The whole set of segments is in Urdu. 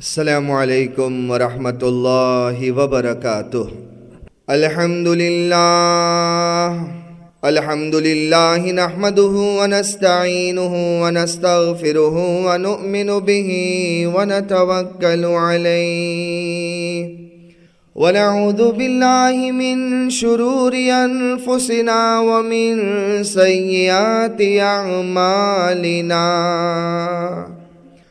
السلام علیکم ورحمۃ اللہ وبرکاتہ۔ الحمد للہ الحمد للہ نحمده ونستعینه ونستغفره ونؤمن به ونتوکل علیه ونعوذ بالله من شرور أنفسنا ومن سيئات أعمالنا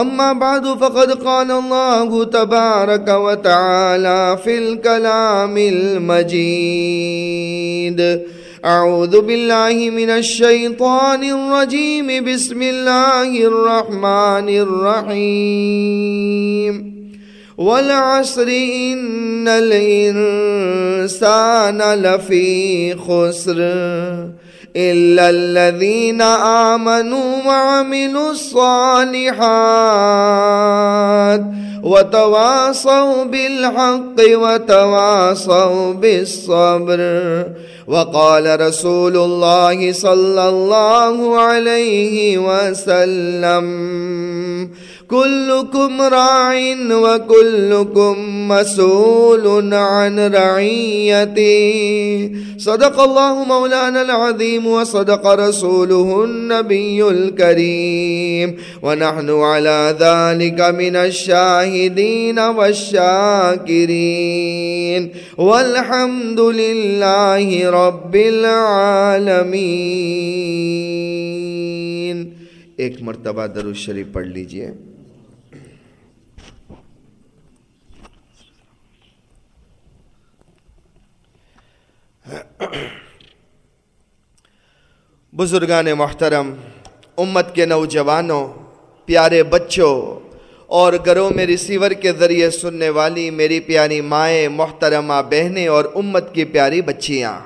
أما بعد فقد قال الله تبارك وتعالى في الكلام المجيد. أعوذ بالله من الشيطان الرجيم. بسم الله الرحمن الرحيم. والعصر إن الإنسان لفي خسر. إلا الذين آمنوا وعملوا الصالحات وتواصوا بالحق وتواصوا بالصبر. وقال رسول الله صلى الله عليه وسلم كلكم راع وكلكم مسؤول عن رعيته. صدق الله مولانا العظيم وصدق رسوله النبي الكريم. ونحن على ذلك من الشاهدين والشاكرين. والحمد لله رب العالمين. ایک مرتبہ درود شریف پڑھ لیجیے. بزرگان محترم، امت کے نوجوانوں، پیارے بچوں اور گھروں میں ریسیور کے ذریعے سننے والی میری پیاری مائیں، محترمہ بہنیں اور امت کی پیاری بچیاں۔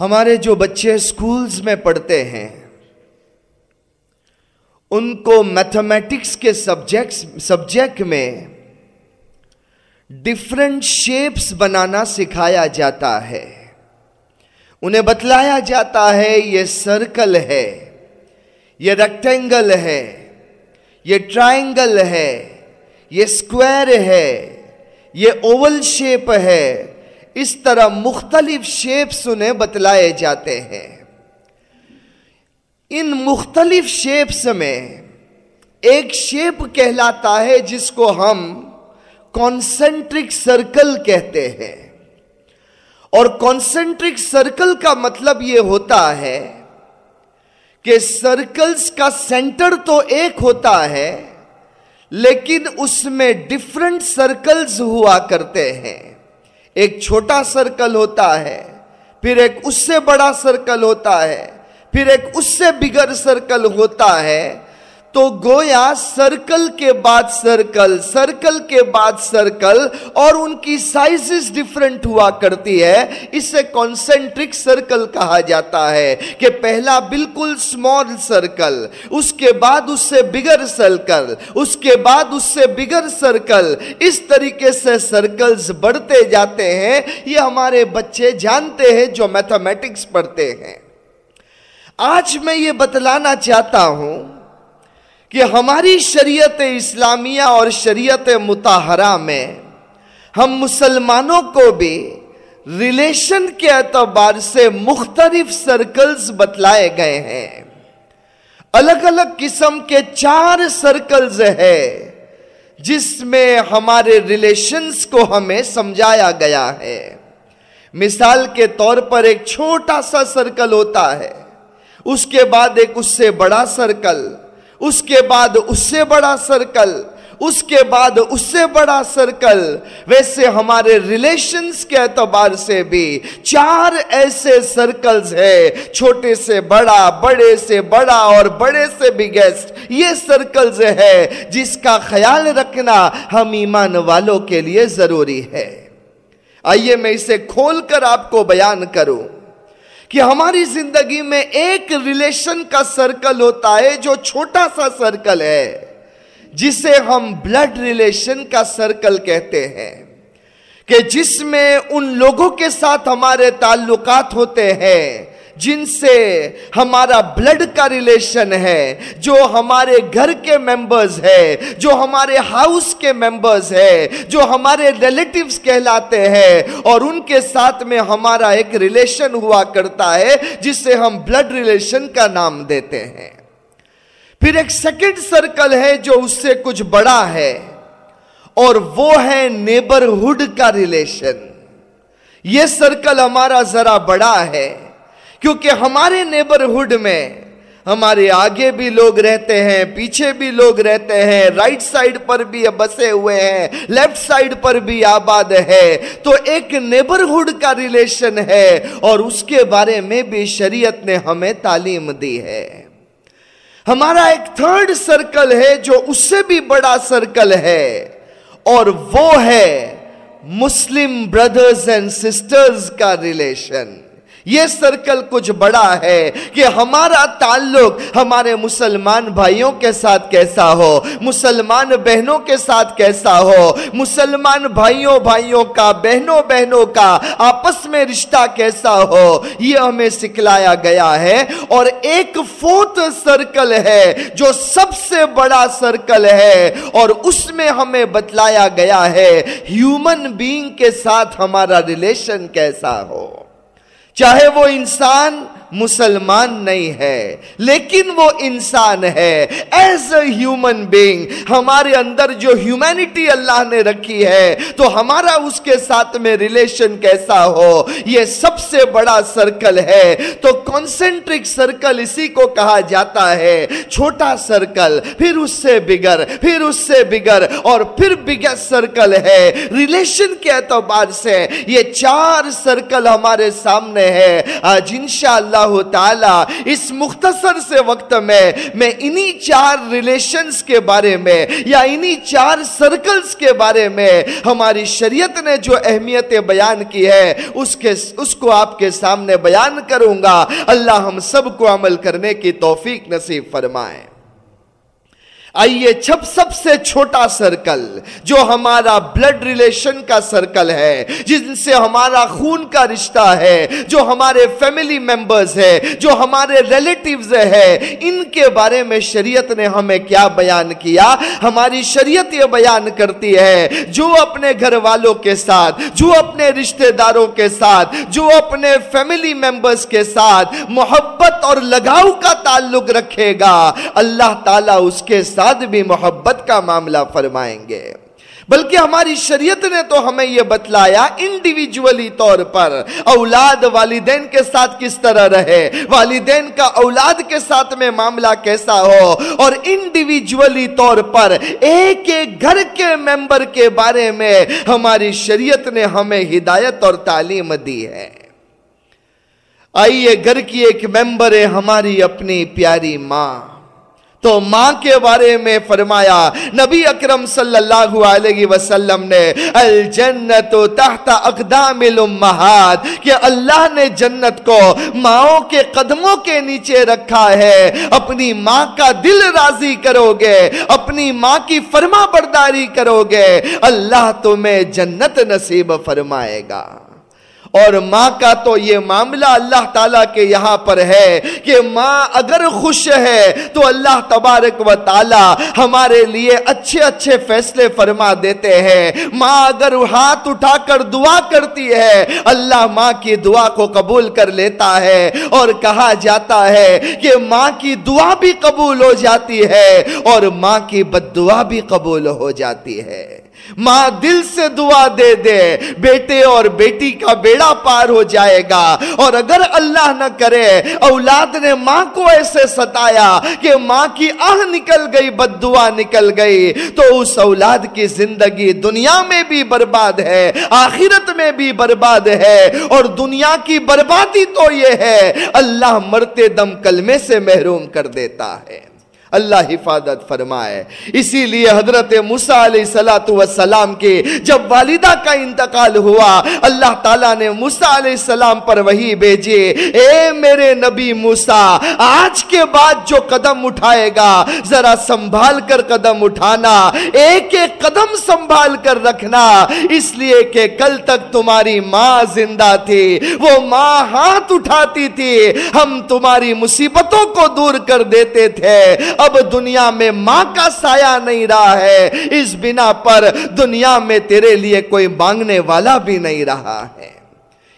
ہمارے جو بچے سکولز میں پڑھتے ہیں، ان کو میتھمیٹکس کے سبجیکٹس سبجیکٹ میں ڈفرنٹ شیپس بنانا سکھایا جاتا ہے۔ انہیں بتلایا جاتا ہے، یہ سرکل ہے، یہ ریکٹینگل ہے، یہ ٹرائنگل ہے، یہ اسکوائر ہے، یہ اوول شیپ ہے۔ اس طرح مختلف شیپس انہیں بتلائے جاتے ہیں۔ ان مختلف شیپس میں ایک شیپ کہلاتا ہے جس کو ہم کانسنٹرک سرکل کہتے ہیں۔ اور کانسنٹرک سرکل کا مطلب یہ ہوتا ہے کہ سرکلز کا سینٹر تو ایک ہوتا ہے، لیکن اس میں ڈفرنٹ سرکلز ہوا کرتے ہیں۔ ایک چھوٹا سرکل ہوتا ہے، پھر ایک اس سے بڑا سرکل ہوتا ہے، پھر ایک اس سے بگر سرکل ہوتا ہے۔ تو گویا سرکل کے بعد سرکل سرکل کے بعد سرکل اور ان کی سائزز ڈیفرنٹ ہوا کرتی ہے۔ اسے کانسنٹرک سرکل کہا جاتا ہے کہ پہلا بالکل سمال سرکل اس کے بعد اس سے بگر سرکل اس کے بعد اس سے بگر سرکل اس طریقے سے سرکلز بڑھتے جاتے ہیں۔ یہ ہمارے بچے جانتے ہیں جو میتھمیٹکس پڑھتے ہیں۔ آج میں یہ بتلانا چاہتا ہوں کہ ہماری شریعت اسلامیہ اور شریعت متحرہ میں ہم مسلمانوں کو بھی ریلیشن کے اعتبار سے مختلف سرکلز بتلائے گئے ہیں۔ الگ الگ قسم کے چار سرکلز ہے جس میں ہمارے ریلیشنز کو ہمیں سمجھایا گیا ہے۔ مثال کے طور پر ایک چھوٹا سا سرکل ہوتا ہے، اس کے بعد ایک اس سے بڑا سرکل اس کے بعد اس سے بڑا سرکل، اس کے بعد اس سے بڑا سرکل۔ ویسے ہمارے ریلیشنز کے اعتبار سے بھی چار ایسے سرکلز ہے چھوٹے سے بڑا، بڑے سے بڑا اور بڑے سے بگیسٹ یہ سرکلز ہے جس کا خیال رکھنا ہم ایمان والوں کے لیے ضروری ہے۔ آئیے میں اسے کھول کر آپ کو بیان کروں۔ کہ ہماری زندگی میں ایک ریلیشن کا سرکل ہوتا ہے جو چھوٹا سا سرکل ہے، جسے ہم بلڈ ریلیشن کا سرکل کہتے ہیں۔ کہ جس میں ان لوگوں کے ساتھ ہمارے تعلقات ہوتے ہیں جن سے ہمارا بلڈ کا ریلیشن ہے، جو ہمارے گھر کے ممبرز ہے، جو ہمارے ہاؤس کے ممبرز ہے، جو ہمارے ریلیٹیوز کہلاتے ہیں اور ان کے ساتھ میں ہمارا ایک ریلیشن ہوا کرتا ہے، جسے ہم بلڈ ریلیشن کا نام دیتے ہیں۔ پھر ایک سیکنڈ سرکل ہے جو اس سے کچھ بڑا ہے، اور وہ ہے نیبرہڈ کا ریلیشن یہ سرکل ہمارا ذرا بڑا ہے۔ کیونکہ ہمارے نیبرہڈ میں ہمارے آگے بھی لوگ رہتے ہیں، پیچھے بھی لوگ رہتے ہیں رائٹ سائڈ پر بھی بسے ہوئے ہیں لیفٹ سائڈ پر بھی آباد ہے۔ تو ایک نیبرہڈ کا ریلیشن ہے اور اس کے بارے میں بھی شریعت نے ہمیں تعلیم دی ہے۔ ہمارا ایک تھرڈ سرکل ہے جو اس سے بھی بڑا سرکل ہے اور وہ ہے مسلم بردرز اینڈ سسٹرز کا ریلیشن یہ سرکل کچھ بڑا ہے کہ ہمارا تعلق ہمارے مسلمان بھائیوں کے ساتھ کیسا ہو، مسلمان بہنوں کے ساتھ کیسا ہو، مسلمان بھائیوں بھائیوں کا، بہنوں بہنوں کا آپس میں رشتہ کیسا ہو، یہ ہمیں سکھلایا گیا ہے۔ اور ایک فورتھ سرکل ہے جو سب سے بڑا سرکل ہے، اور اس میں ہمیں بتلایا گیا ہے ہیومن بینگ کے ساتھ ہمارا ریلیشن کیسا ہو۔ چاہے وہ انسان مسلمان نہیں ہے، لیکن وہ انسان ہے۔ ایز اے ہیومن بینگ ہمارے اندر جو ہیومینٹی اللہ نے رکھی ہے، تو ہمارا اس کے ساتھ میں ریلیشن کیسا ہو؟ یہ سب سے بڑا سرکل ہے۔ تو کانسنٹرک سرکل اسی کو کہا جاتا ہے۔ چھوٹا سرکل پھر اس سے بگر، پھر اس سے بگر، اور پھر بگر سرکل ہے۔ ریلیشن کے اعتبار سے یہ چار سرکل ہمارے سامنے ہے۔ آج انشاءاللہ اللہ تعالی، اس مختصر سے وقت میں میں انہی چار ریلیشنز کے بارے میں یا انہی چار سرکلز کے بارے میں ہماری شریعت نے جو اہمیت بیان کی ہے، اس کے، اس کو آپ کے سامنے بیان کروں گا۔ اللہ ہم سب کو عمل کرنے کی توفیق نصیب فرمائے۔ آئیے چھپ سب سے چھوٹا سرکل جو ہمارا بلڈ ریلیشن کا سرکل ہے جن سے ہمارا خون کا رشتہ ہے، جو ہمارے فیملی ممبرز ہے، جو ہمارے ریلیٹیوز ہے۔ ان کے بارے میں شریعت نے ہمیں کیا بیان کیا؟ ہماری شریعت یہ بیان کرتی ہے، جو اپنے گھر والوں کے ساتھ، جو اپنے رشتہ داروں کے ساتھ، جو اپنے فیملی ممبرز کے ساتھ محبت اور لگاؤ کا تعلق رکھے گا۔ اللہ تعالیٰ اس کے ساتھ ساتھ بھی محبت کا معاملہ فرمائیں گے۔ بلکہ ہماری شریعت نے تو ہمیں یہ بتلایا انڈیویجولی طور پر، اولاد والدین کے ساتھ کس طرح رہے، والدین کا اولاد کے ساتھ میں معاملہ کیسا ہو، اور انڈیویجولی طور پر ایک ایک گھر کے ممبر کے بارے میں ہماری شریعت نے ہمیں ہدایت اور تعلیم دی ہے۔ آئیے گھر کی ایک ممبر ہے ہماری اپنی پیاری ماں۔ تو ماں کے بارے میں فرمایا، نبی اکرم صلی اللہ علیہ وسلم نے، الجنت تحت اقدام الامہات، کہ اللہ نے جنت کو ماں کے قدموں کے نیچے رکھا ہے، اپنی ماں کا دل راضی کرو گے اپنی ماں کی فرما برداری کرو گے اللہ تمہیں جنت نصیب فرمائے گا۔ اور ماں کا تو یہ معاملہ اللہ تعالیٰ کے یہاں پر ہے کہ ماں اگر خوش ہے تو اللہ تبارک و تعالیٰ ہمارے لیے اچھے اچھے فیصلے فرما دیتے ہیں۔ ماں اگر ہاتھ اٹھا کر دعا کرتی ہے، اللہ ماں کی دعا کو قبول کر لیتا ہے اور کہا جاتا ہے کہ ماں کی دعا بھی قبول ہو جاتی ہے اور ماں کی بد دعا بھی قبول ہو جاتی ہے۔ ماں دل سے دعا دے دے، بیٹے اور بیٹی کا بیڑا پار ہو جائے گا۔ اور اگر اللہ نہ کرے، اولاد نے ماں کو ایسے ستایا کہ ماں کی آہ نکل گئی، بد دعا نکل گئی۔ تو اس اولاد کی زندگی دنیا میں بھی برباد ہے، آخرت میں بھی برباد ہے۔ اور دنیا کی بربادی تو یہ ہے، اللہ مرتے دم کلمے سے محروم کر دیتا ہے۔ اللہ حفاظت فرمائے۔ اسی لیے حضرت موسیٰ علیہ السلام کے جب والدہ کا انتقال ہوا، اللہ تعالیٰ نے موسیٰ علیہ السلام پر وہی بھیجے، اے میرے نبی موسیٰ، آج کے بعد جو قدم اٹھائے گا، ذرا سنبھال کر قدم اٹھانا، ایک ایک قدم سنبھال کر رکھنا۔ اس لیے کہ کل تک تمہاری ماں زندہ تھی، وہ ماں ہاتھ اٹھاتی تھی، ہم تمہاری مصیبتوں کو دور کر دیتے تھے۔ اب دنیا میں ماں کا سایہ نہیں رہا ہے، اس بنا پر دنیا میں تیرے لیے کوئی مانگنے والا بھی نہیں رہا ہے۔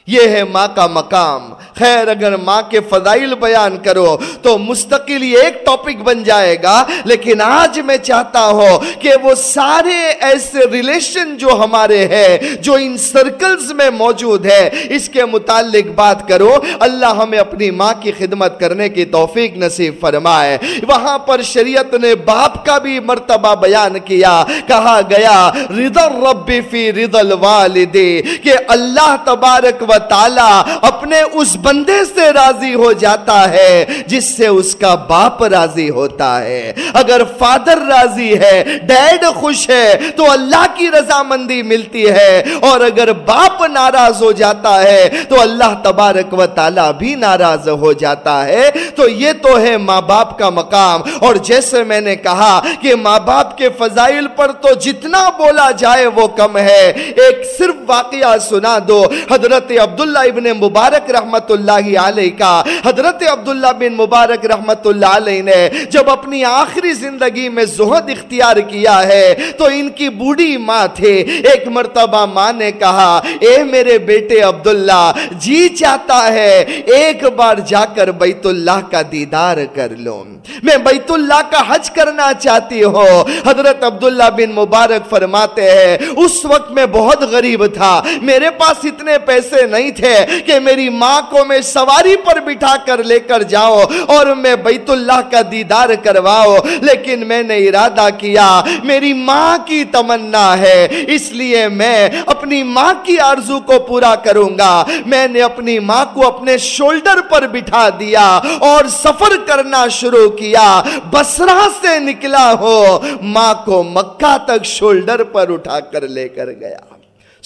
یہ ہے ماں کا مقام۔ خیر اگر ماں کے فضائل بیان کرو تو مستقل یہ ایک ٹاپک بن جائے گا، لیکن آج میں چاہتا ہوں کہ وہ سارے ایسے ریلیشن جو ہمارے ہیں، جو ان سرکلز میں موجود ہے اس کے متعلق بات کرو۔ اللہ ہمیں اپنی ماں کی خدمت کرنے کی توفیق نصیب فرمائے۔ وہاں پر شریعت نے باپ کا بھی مرتبہ بیان کیا۔ کہا گیا، رضا ربی فی رضا الوالدی، کہ اللہ تبارک و تعالی اپنے اس بندے سے راضی ہو جاتا ہے، جس سے اس کا باپ راضی ہوتا ہے۔ اگر فادر راضی ہے، ڈیڈ خوش ہے، تو اللہ کی رضامندی ملتی ہے۔ اور اگر باپ ناراض ہو جاتا ہے، تو اللہ تبارک و تعالی بھی ناراض ہو جاتا ہے۔ تو یہ تو ہے ماں باپ کا مقام۔ اور جیسے میں نے کہا کہ ماں باپ کے فضائل پر تو جتنا بولا جائے وہ کم ہے۔ ایک صرف واقعہ سنا دو۔ حضرت عبداللہ ابن مبارک رحمت اللہ اللہ علیہ کا حضرت عبداللہ بن مبارک رحمت اللہ علیہ نے جب اپنی آخری زندگی میں زہد اختیار کیا ہے، تو ان کی بوڑھی ماں تھے۔ ایک مرتبہ ماں نے کہا، اے میرے بیٹے عبداللہ جی چاہتا ہے ایک بار جا کر بیت اللہ کا دیدار کر لوں میں بیت اللہ کا حج کرنا چاہتی ہوں۔ حضرت عبداللہ بن مبارک فرماتے ہیں، اس وقت میں بہت غریب تھا، میرے پاس اتنے پیسے نہیں تھے کہ میری ماں کو میں سواری پر بٹھا کر لے کر جاؤ اور میں بیت اللہ کا دیدار کرواؤ۔ لیکن میں نے ارادہ کیا، میری ماں کی تمنا ہے، اس لیے میں اپنی ماں کی آرزو کو پورا کروں گا۔ میں نے اپنی ماں کو اپنے شولڈر پر بٹھا دیا اور سفر کرنا شروع کیا۔ بسرا سے نکلا ہو، ماں کو مکہ تک شولڈر پر اٹھا کر لے کر گیا۔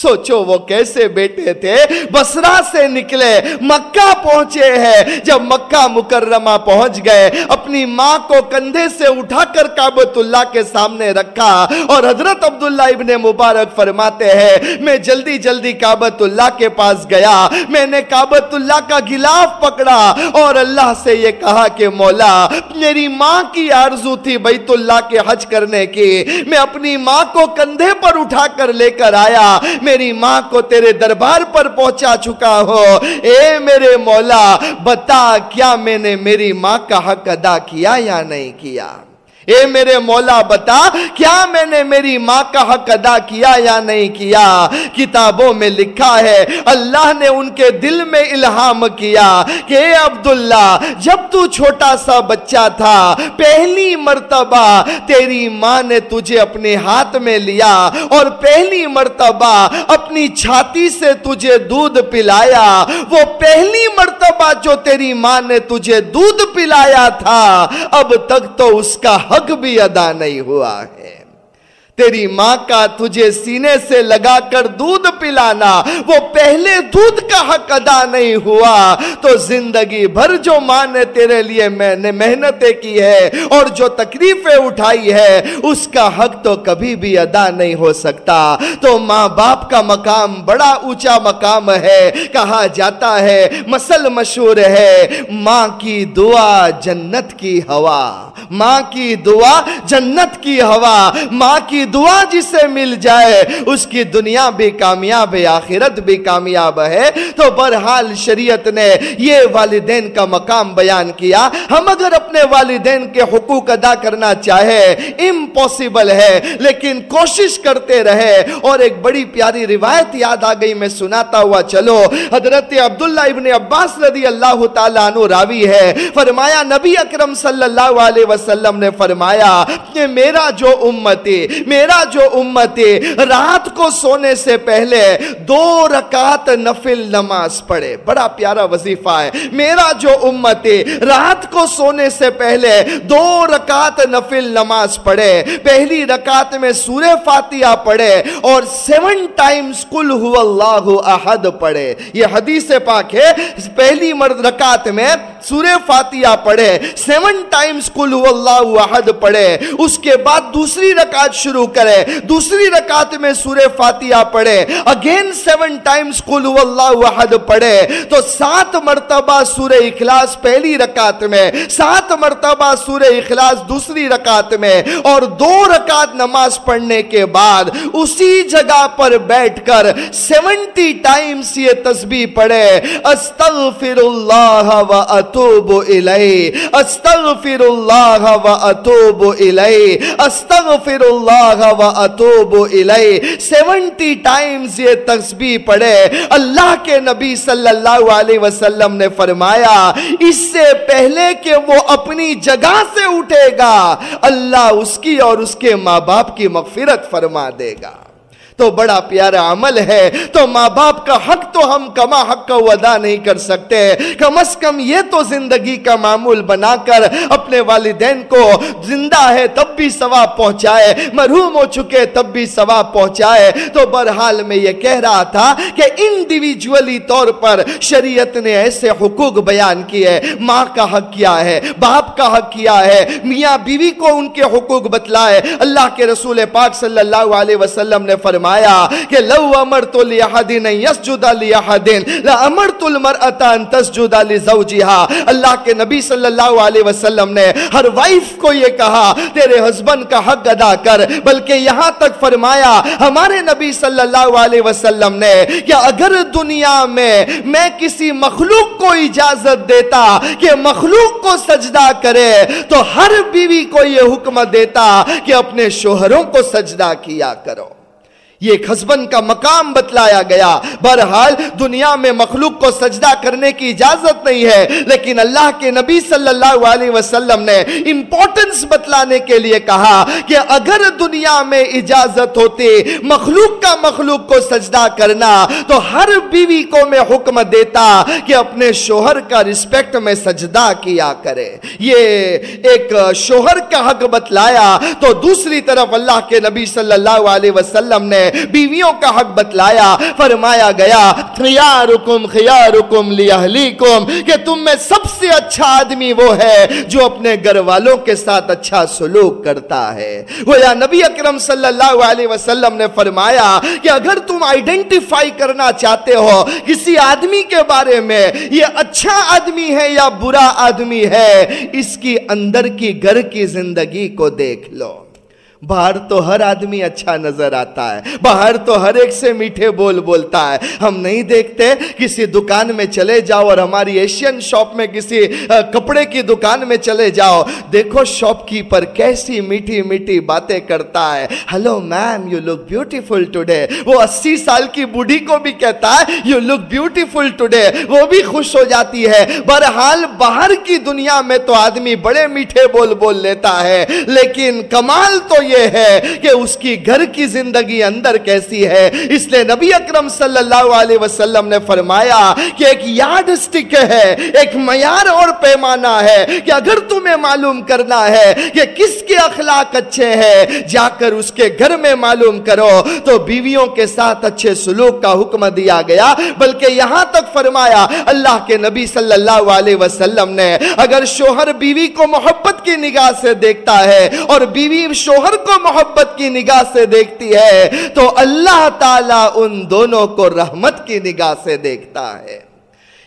سوچو وہ کیسے بیٹے تھے بسرا سے نکلے مکہ پہنچے ہیں جب مکہ مکرمہ پہنچ گئے اپنی ماں کو کندھے سے اٹھا کر کعبت اللہ کے سامنے رکھا اور حضرت عبداللہ ابن مبارک فرماتے ہیں میں جلدی جلدی کعبت اللہ کے پاس گیا میں نے کعبت اللہ کا گلاف پکڑا اور اللہ سے یہ کہا کہ مولا میری ماں کی آرزو تھی بیت اللہ کے حج کرنے کی میں اپنی ماں کو کندھے پر اٹھا کر لے کر آیا میں میری ماں کو تیرے دربار پر پہنچا چکا ہو۔ اے میرے مولا، بتا کیا میں نے میری ماں کا حق ادا کیا یا نہیں کیا؟ اے میرے مولا، بتا، کیا میں نے میری ماں کا حق ادا کیا یا نہیں کیا؟ کتابوں میں لکھا ہے، اللہ نے ان کے دل میں الہام کیا کہ اے عبداللہ، جب تو چھوٹا سا بچہ تھا، پہلی مرتبہ تیری ماں نے تجھے اپنے ہاتھ میں لیا اور پہلی مرتبہ اپنی چھاتی سے تجھے دودھ پلایا، وہ پہلی مرتبہ جو تیری ماں نے تجھے دودھ پلایا تھا، اب تک تو اس کا حق بھی ادا نہیں ہوا ہے۔ تیری ماں کا تجھے سینے سے لگا کر دودھ پلانا، وہ پہلے دودھ کا حق ادا نہیں ہوا۔ تو زندگی بھر جو ماں نے تیرے لیے میں نے محنتیں کی ہے اور جو تکلیفیں اٹھائی ہے، اس کا حق تو کبھی بھی ادا نہیں ہو سکتا۔ تو ماں باپ کا مقام بڑا اونچا مقام ہے، کہا جاتا ہے، مسل مشہور ہے۔ ماں کی دعا جنت کی ہوا۔ ماں کی دعا جنت کی ہوا۔ ماں کی کی دعا جسے مل جائے، اس کی دنیا بھی کامیاب ہے، آخرت بھی کامیاب ہے۔ تو برحال شریعت نے یہ والدین کا مقام بیان کیا۔ ہم اگر اپنے والدین کے حقوق ادا کرنا چاہے امپوسیبل ہے، لیکن کوشش کرتے رہے۔ اور ایک بڑی پیاری روایت یاد آ گئی، میں سناتا ہوا چلو۔ حضرت عبداللہ ابن عباس رضی اللہ تعالیٰ عنہ راوی ہے۔ فرمایا، نبی اکرم صلی اللہ علیہ وسلم نے فرمایا کہ میرا جو امتی میرا جو امتی رات کو سونے سے پہلے دو رکعت نفل نماز پڑھے۔ بڑا پیارا وظیفہ ہے۔ میرا جو امتی رات کو سونے سے پہلے دو رکعت نفل نماز پڑھے۔ پہلی رکعت میں سورہ فاتحہ پڑھے اور سیون ٹائمز کل ہوا اللہ احد پڑھے۔ یہ حدیث پاک ہے۔ پہلی مرد رکعت میں سورہ فاتحہ پڑھے سیون ٹائمز کل ہوا اللہ احد پڑھے، اس کے بعد دوسری رکعت شروع کرے، دوسری رکعت میں سورہ فاتحہ پڑھے اگین سیون ٹائمز کل ہوا اللہ احد پڑھے، تو سات مرتبہ سورہ اخلاص پہلی رکعت میں، سات مرتبہ سورہ اخلاص دوسری رکعت میں، اور دو رکعت نماز پڑھنے کے بعد اسی جگہ پر بیٹھ کر سیونٹی ٹائمز یہ تسبیح پڑھے، استغفر اللہ و اتوب الی استغفر اللہ و اتوب الی استغفر اللہ و اتوب الی سیونٹی ٹائمز یہ تسبیح پڑھے. اللہ کے نبی صلی اللہ علیہ وسلم نے فرمایا، اس سے پہلے کہ وہ اپنی جگہ سے اٹھے گا، اللہ اس کی اور اس کے ماں باپ کی مغفرت فرما دے گا۔ تو بڑا پیارا عمل ہے۔ تو ماں باپ کا حق تو ہم کما حق کا ادا نہیں کر سکتے۔ کم از کم یہ تو زندگی کا معمول بنا کر اپنے والدین کو زندہ ہے تب بھی ثواب پہنچائے۔ مرحوم ہو چکے تب بھی ثواب پہنچائے۔ تو برحال میں یہ کہہ رہا تھا کہ انڈیویجولی طور پر شریعت نے ایسے حقوق بیان کیے۔ ماں کا حق کیا ہے؟ باپ کا حق کیا ہے؟ میاں بیوی کو ان کے حقوق بتلائے۔ اللہ کے رسول پاک صلی اللہ علیہ وسلم نے فرمایا فرمایا کہ لو امرت لیحدن یسجد لیحدن لامرت المرأة ان تسجد لزوجها۔ اللہ کے نبی صلی اللہ علیہ وسلم نے ہر وائف کو یہ کہا، تیرے ہسبند کا حق ادا کر۔ بلکہ یہاں تک فرمایا، ہمارے نبی صلی اللہ علیہ وسلم نے کہ اگر دنیا میں میں کسی مخلوق کو اجازت دیتا کہ مخلوق کو سجدہ کرے، تو ہر بیوی کو یہ حکم دیتا کہ اپنے شوہروں کو سجدہ کیا کرو۔ یہ ایک ہسبند کا مقام بتلایا گیا۔ بہرحال دنیا میں مخلوق کو سجدہ کرنے کی اجازت نہیں ہے، لیکن اللہ کے نبی صلی اللہ علیہ وسلم نے امپورٹنس بتلانے کے لیے کہا کہ اگر دنیا میں اجازت ہوتی، مخلوق کا مخلوق کو سجدہ کرنا تو ہر بیوی کو میں حکم دیتا کہ اپنے شوہر کا رسپیکٹ میں سجدہ کیا کرے۔ یہ ایک شوہر کا حق بتلایا۔ تو دوسری طرف اللہ کے نبی صلی اللہ علیہ وسلم نے بیویوں کا حق بتلایا، فرمایا گیا، خیارکم خیارکم لیہلیکم، کہ تم میں سب سے اچھا آدمی وہ ہے جو اپنے گھر والوں کے ساتھ اچھا سلوک کرتا ہے۔ وہ یا نبی اکرم صلی اللہ علیہ وسلم نے فرمایا کہ اگر تم آئیڈینٹیفائی کرنا چاہتے ہو کسی آدمی کے بارے میں، یہ اچھا آدمی ہے یا برا آدمی ہے، اس کی اندر کی گھر کی زندگی کو دیکھ لو۔ باہر تو ہر آدمی اچھا نظر آتا ہے، باہر تو ہر ایک سے میٹھے بول بولتا ہے۔ ہم نہیں دیکھتے کسی دکان میں چلے جاؤ اور ہماری ایشین شاپ میں کسی کپڑے کی دکان میں چلے جاؤ۔ دیکھو شاپ کیپر کیسی میٹھی میٹھی باتیں کرتا ہے۔ Hello ma'am you look beautiful today وہ اسی سال کی بوڑھی کو بھی کہتا ہے یو لک بیوٹیفل ٹوڈے وہ بھی خوش ہو جاتی ہے۔ بہرحال باہر کی دنیا میں تو آدمی بڑے میٹھے بول بول لیتا ہے، لیکن کمال تو یہ یہ ہے کہ اس کی گھر کی زندگی اندر کیسی ہے۔ اس لیے نبی اکرم صلی اللہ علیہ وسلم نے فرمایا کہ ایک یاد سٹک ہے، ایک میار اور پیمانہ ہے کہ اگر تمہیں معلوم کرنا ہے کہ کس کے اخلاق اچھے ہیں، جا کر اس کے گھر میں معلوم کرو۔ تو بیویوں کے ساتھ اچھے سلوک کا حکم دیا گیا، بلکہ یہاں تک فرمایا اللہ کے نبی صلی اللہ علیہ وسلم نے، اگر شوہر بیوی کو محبت کی نگاہ سے دیکھتا ہے اور بیوی شوہر کو محبت کی نگاہ سے دیکھتی ہے، تو اللہ تعالیٰ ان دونوں کو رحمت کی نگاہ سے دیکھتا ہے۔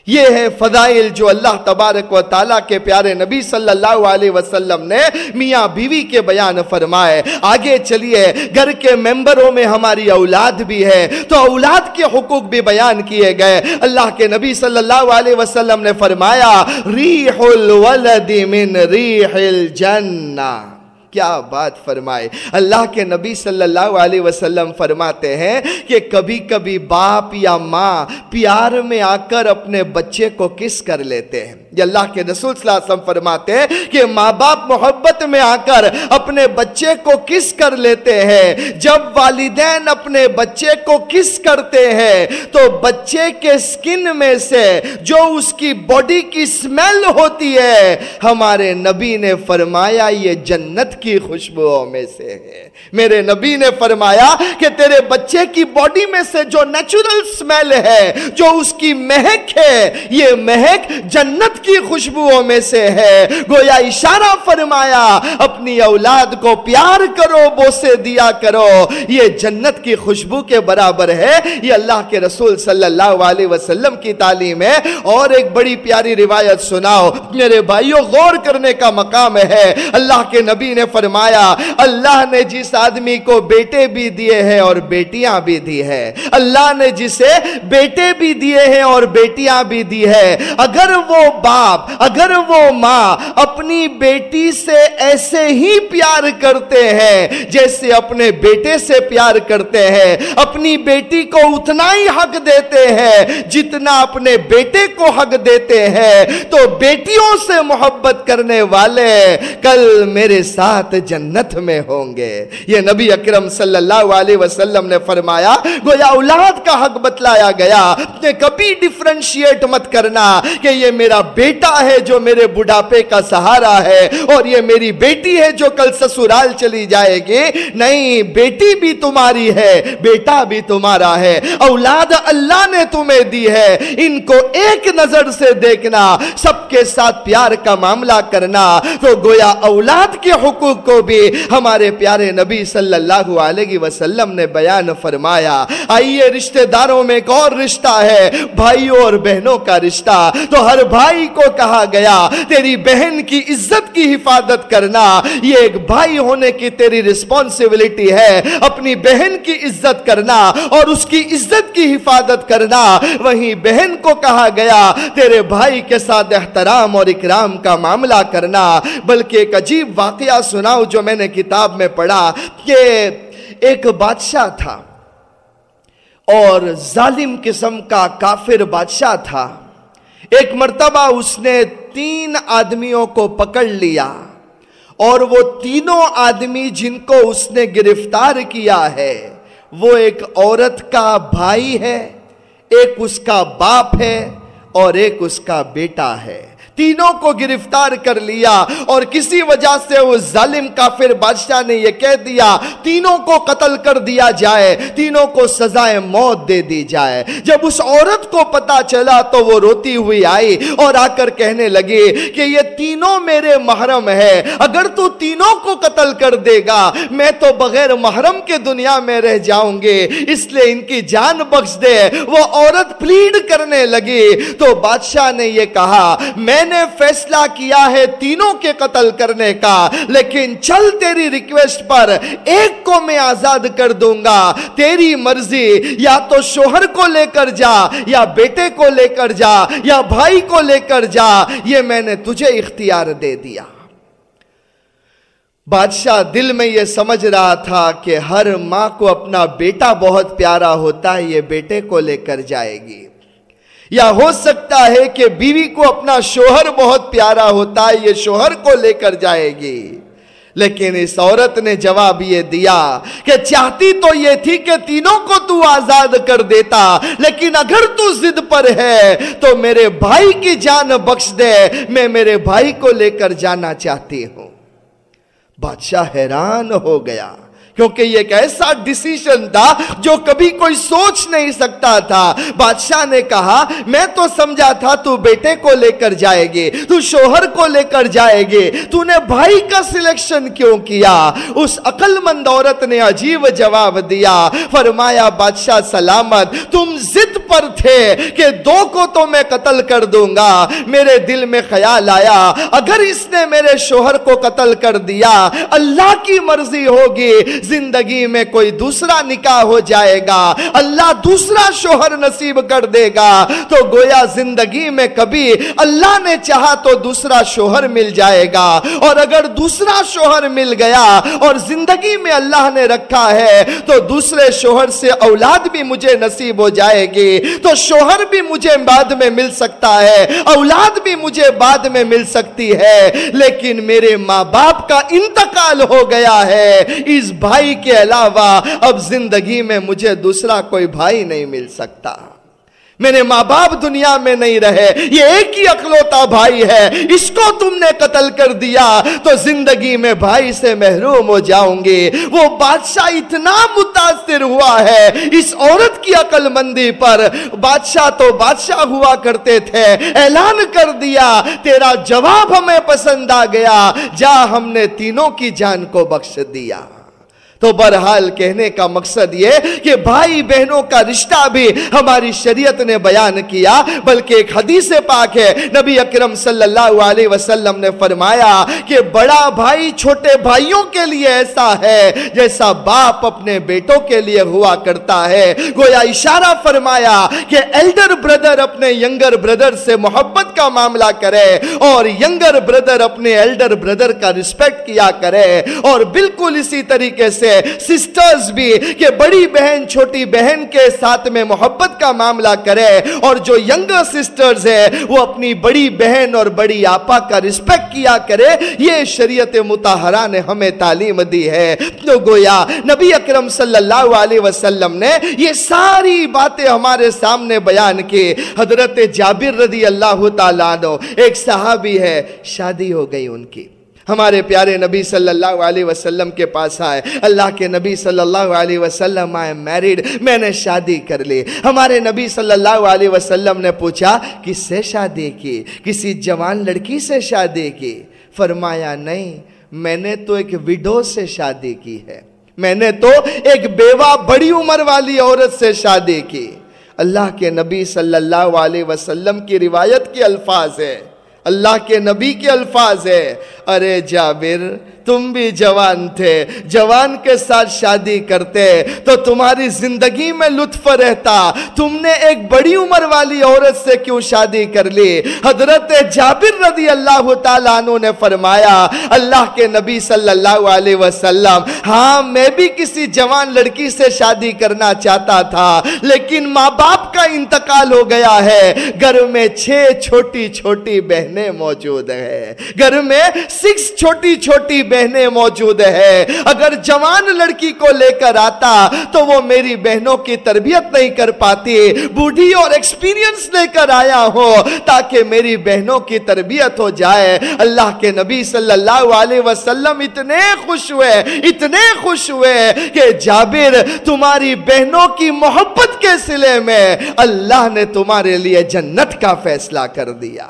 یہ ہے فضائل جو اللہ تبارک و تعالیٰ کے پیارے نبی صلی اللہ علیہ وسلم نے میاں بیوی کے بیان فرمائے۔ آگے چلیے، گھر کے ممبروں میں ہماری اولاد بھی ہے۔ تو اولاد کے حقوق بھی بیان کیے گئے۔ اللہ کے نبی صلی اللہ علیہ وسلم نے فرمایا، ریح الولد من ریح الجنہ۔ کیا بات فرمائے۔ اللہ کے نبی صلی اللہ علیہ وسلم فرماتے ہیں کہ کبھی کبھی باپ یا ماں پیار میں آ کر اپنے بچے کو کس کر لیتے ہیں۔ یہ اللہ کے رسول صلی اللہ علیہ وسلم فرماتے ہیں کہ ماں باپ محبت میں آ کر اپنے بچے کو کس کر لیتے ہیں؟ جب والدین اپنے بچے کو کس کرتے ہیں؟ تو بچے کے سکن میں سے جو اس کی باڈی کی سمیل ہوتی ہے، ہمارے نبی نے فرمایا یہ جنت کی خوشبوؤں میں سے ہے۔ میرے نبی نے فرمایا کہ تیرے بچے کی باڈی میں سے جو نیچرل سمیل ہے، جو اس کی مہک ہے، یہ مہک جنت کی خوشبوؤں میں سے ہے۔ گویا اشارہ فرمایا، اپنی اولاد کو پیار کرو، بوسے دیا کرو۔ یہ جنت کی خوشبو کے برابر ہے۔ یہ اللہ کے رسول صلی اللہ علیہ وسلم کی تعلیم ہے۔ اور ایک بڑی پیاری روایت سناؤ۔ میرے بھائیوں غور کرنے کا مقام ہے۔ اللہ کے نبی نے فرمایا، اللہ نے جس آدمی کو بیٹے بھی دیے ہیں اور بیٹیاں بھی دی ہے اللہ نے جسے بیٹے بھی دیے ہیں اور بیٹیاں بھی دی ہے اگر وہ باپ، اگر وہ ماں اپنی بیٹی سے ایسے ہی پیار کرتے ہیں جیسے اپنے بیٹے سے پیار کرتے ہیں۔ اپنی بیٹی کو اتنا ہی حق دیتے ہیں جتنا اپنے بیٹے کو حق دیتے ہیں۔ تو بیٹیوں سے محبت کرنے والے کل میرے ساتھ جنت میں ہوں گے۔ یہ نبی اکرم صلی اللہ علیہ وسلم نے فرمایا، گویا اولاد کا حق بتلایا گیا۔ کہ کبھی ڈیفرنشیٹ مت کرنا کہ یہ میرا بیٹا ہے جو میرے بڑھاپے کا سہارا ہے اور یہ میری بیٹی ہے جو کل سسرال چلی جائے گی۔ نہیں، بیٹی بھی تمہاری ہے، بیٹا بھی تمہارا ہے۔ اولاد اللہ نے تمہیں دی ہے۔ ان کو ایک نظر سے دیکھنا، سب کے ساتھ پیار کا معاملہ کرنا۔ تو گویا اولاد کے حقوق کو بھی ہمارے پیارے نبی صلی اللہ علیہ وسلم نے بیان فرمایا۔ آئیے، رشتہ داروں میں ایک اور رشتہ ہے، بھائیوں اور بہنوں کا رشتہ۔ تو ہر بھائی کو کہا گیا، تیری بہن کی عزت کی حفاظت کرنا، یہ ایک بھائی ہونے کی تیری رسپانسبلٹی ہے۔ اپنی بہن کی عزت کرنا اور اس کی عزت کی حفاظت کرنا۔ وہیں بہن کو کہا گیا، تیرے بھائی کے ساتھ احترام اور اکرام کا معاملہ کرنا۔ بلکہ ایک عجیب واقعہ سناؤ جو میں نے کتاب میں پڑھا۔ کہ ایک بادشاہ تھا اور ظالم قسم کا کافر بادشاہ تھا۔ ایک مرتبہ اس نے تین آدمیوں کو پکڑ لیا اور وہ تینوں آدمی جن کو اس نے گرفتار کیا ہے، وہ ایک عورت کا بھائی ہے، ایک اس کا باپ ہے اور ایک اس کا بیٹا ہے۔ تینوں کو گرفتار کر لیا اور کسی وجہ سے وہ ظالم کافر بادشاہ نے یہ کہہ دیا، تینوں کو قتل کر دیا جائے، تینوں کو سزائے موت دے دی جائے۔ جب اس عورت کو پتا چلا تو وہ روتی ہوئی آئی اور آ کر کہنے لگی کہ یہ تینوں میرے محرم ہے، اگر تو تینوں کو قتل کر دے گا، میں تو بغیر محرم کے دنیا میں رہ جاؤں گے اس لیے ان کی جان بخش دے۔ وہ عورت پلیڈ کرنے لگی۔ تو بادشاہ نے یہ کہا، میں نے فیصلہ کیا ہے تینوں کے قتل کرنے کا، لیکن چل تیری ریکویسٹ پر ایک کو میں آزاد کر دوں گا۔ تیری مرضی، یا تو شوہر کو لے کر جا، یا بیٹے کو لے کر جا، یا بھائی کو لے کر جا۔ یہ میں نے تجھے اختیار دے دیا۔ بادشاہ دل میں یہ سمجھ رہا تھا کہ ہر ماں کو اپنا بیٹا بہت پیارا ہوتا ہے، یہ بیٹے کو لے کر جائے گی۔ یا ہو سکتا ہے کہ بیوی کو اپنا شوہر بہت پیارا ہوتا ہے، یہ شوہر کو لے کر جائے گی۔ لیکن اس عورت نے جواب یہ دیا کہ چاہتی تو یہ تھی کہ تینوں کو تو آزاد کر دیتا، لیکن اگر تو زد پر ہے تو میرے بھائی کی جان بخش دے، میں میرے بھائی کو لے کر جانا چاہتی ہوں۔ بادشاہ حیران ہو گیا۔ کیونکہ یہ ایک ایسا ڈیسیشن تھا جو کبھی کوئی سوچ نہیں سکتا تھا۔ بادشاہ نے کہا، میں تو سمجھا تھا تو بیٹے کو لے کر جائے گے تو شوہر کو لے کر جائے گے تو نے بھائی کا سلیکشن کیوں کیا؟ اس عقل مند عورت نے عجیب جواب دیا۔ فرمایا، بادشاہ سلامت، تم زد پر تھے کہ دو کو تو میں قتل کر دوں گا۔ میرے دل میں خیال آیا، اگر اس نے میرے شوہر کو قتل کر دیا، اللہ کی مرضی ہوگی۔ زندگی میں کوئی دوسرا نکاح ہو جائے گا، اللہ دوسرا شوہر نصیب کر دے گا۔ تو گویا زندگی میں کبھی اللہ نے چاہا تو دوسرا شوہر مل جائے گا۔ اور اگر دوسرا شوہر مل گیا اور زندگی میں اللہ نے رکھا ہے، تو دوسرے شوہر سے اولاد بھی مجھے نصیب ہو جائے گی۔ تو شوہر بھی مجھے بعد میں مل سکتا ہے، اولاد بھی مجھے بعد میں مل سکتی ہے۔ لیکن میرے ماں باپ کا انتقال ہو گیا ہے۔ اس بھائی کے علاوہ اب زندگی میں مجھے دوسرا کوئی بھائی نہیں مل سکتا۔ میرے ماں باپ دنیا میں نہیں رہے، یہ ایک ہی اکلوتا بھائی ہے۔ اس کو تم نے قتل کر دیا تو زندگی میں بھائی سے محروم ہو جاؤں گے۔ وہ بادشاہ اتنا متاثر ہوا ہے، اس عورت کی عقل مندی پر۔ بادشاہ تو بادشاہ ہوا کرتے تھے، اعلان کر دیا، تیرا جواب ہمیں پسند آ گیا۔ جا، ہم نے تینوں کی جان کو بخش دیا۔ تو برحال کہنے کا مقصد یہ کہ بھائی بہنوں کا رشتہ بھی ہماری شریعت نے بیان کیا، بلکہ ایک حدیث پاک ہے۔ نبی اکرم صلی اللہ علیہ وسلم نے فرمایا کہ بڑا بھائی چھوٹے بھائیوں کے لیے ایسا ہے، جیسا باپ اپنے بیٹوں کے لیے ہوا کرتا ہے۔ گویا اشارہ فرمایا کہ ایلڈر بردر اپنے ینگر بردر سے محبت کا معاملہ کرے اور ینگر بردر اپنے ایلڈر بردر کا رسپیکٹ کیا کرے اور بالکل اسی طریقے سے سسٹرز بھی، کہ بڑی بہن چھوٹی بہن کے ساتھ میں محبت کا معاملہ کرے اور جو ینگر سسٹرز ہے وہ اپنی بڑی بہن اور بڑی آپا کا رسپیکٹ کیا کرے، یہ شریعت متحرہ نے ہمیں تعلیم دی ہے۔ تو گویا نبی اکرم صلی اللہ علیہ وسلم نے یہ ساری باتیں ہمارے سامنے بیان کی۔ حضرت جابر رضی اللہ تعالیٰ ایک صحابی ہے، شادی ہو گئی ان کی۔ ہمارے پیارے نبی صلی اللہ علیہ وسلم کے پاس آئے۔ اللہ کے نبی صلی اللہ علیہ وسلم آئے میریڈ میں نے شادی کر لی۔ ہمارے نبی صلی اللہ علیہ وسلم نے پوچھا، کس سے شادی کی؟ کسی جوان لڑکی سے شادی کی؟ فرمایا، نہیں، میں نے تو ایک ویڈو سے شادی کی ہے۔ میں نے تو ایک بیوہ بڑی عمر والی عورت سے شادی کی۔ اللہ کے نبی صلی اللہ علیہ وسلم کی روایت کی الفاظ ہے اللہ کے نبی کے الفاظ ہے ارے جابر، تم بھی جوان تھے، جوان کے ساتھ شادی کرتے، تو تمہاری زندگی میں لطف رہتا۔ تم نے ایک بڑی عمر والی عورت سے کیوں شادی کر لی؟ حضرت جابر رضی اللہ تعالیٰ عنہ نے فرمایا، اللہ کے نبی صلی اللہ علیہ وسلم ہاں میں بھی کسی جوان لڑکی سے شادی کرنا چاہتا تھا، لیکن ماں باپ کا انتقال ہو گیا ہے۔ گھر میں چھ چھوٹی چھوٹی بہنیں موجود ہیں۔ گھر میں سکس چھوٹی چھوٹی بہنیں موجود ہے اگر جوان لڑکی کو لے کر آتا تو وہ میری بہنوں کی تربیت نہیں کر پاتی، بوڑھی اور ایکسپیرینس لے کر آیا ہو تاکہ میری بہنوں کی تربیت ہو جائے۔ اللہ کے نبی صلی اللہ علیہ وسلم اتنے خوش ہوئے، اتنے خوش ہوئے کہ جابر، تمہاری بہنوں کی محبت کے سلے میں اللہ نے تمہارے لیے جنت کا فیصلہ کر دیا۔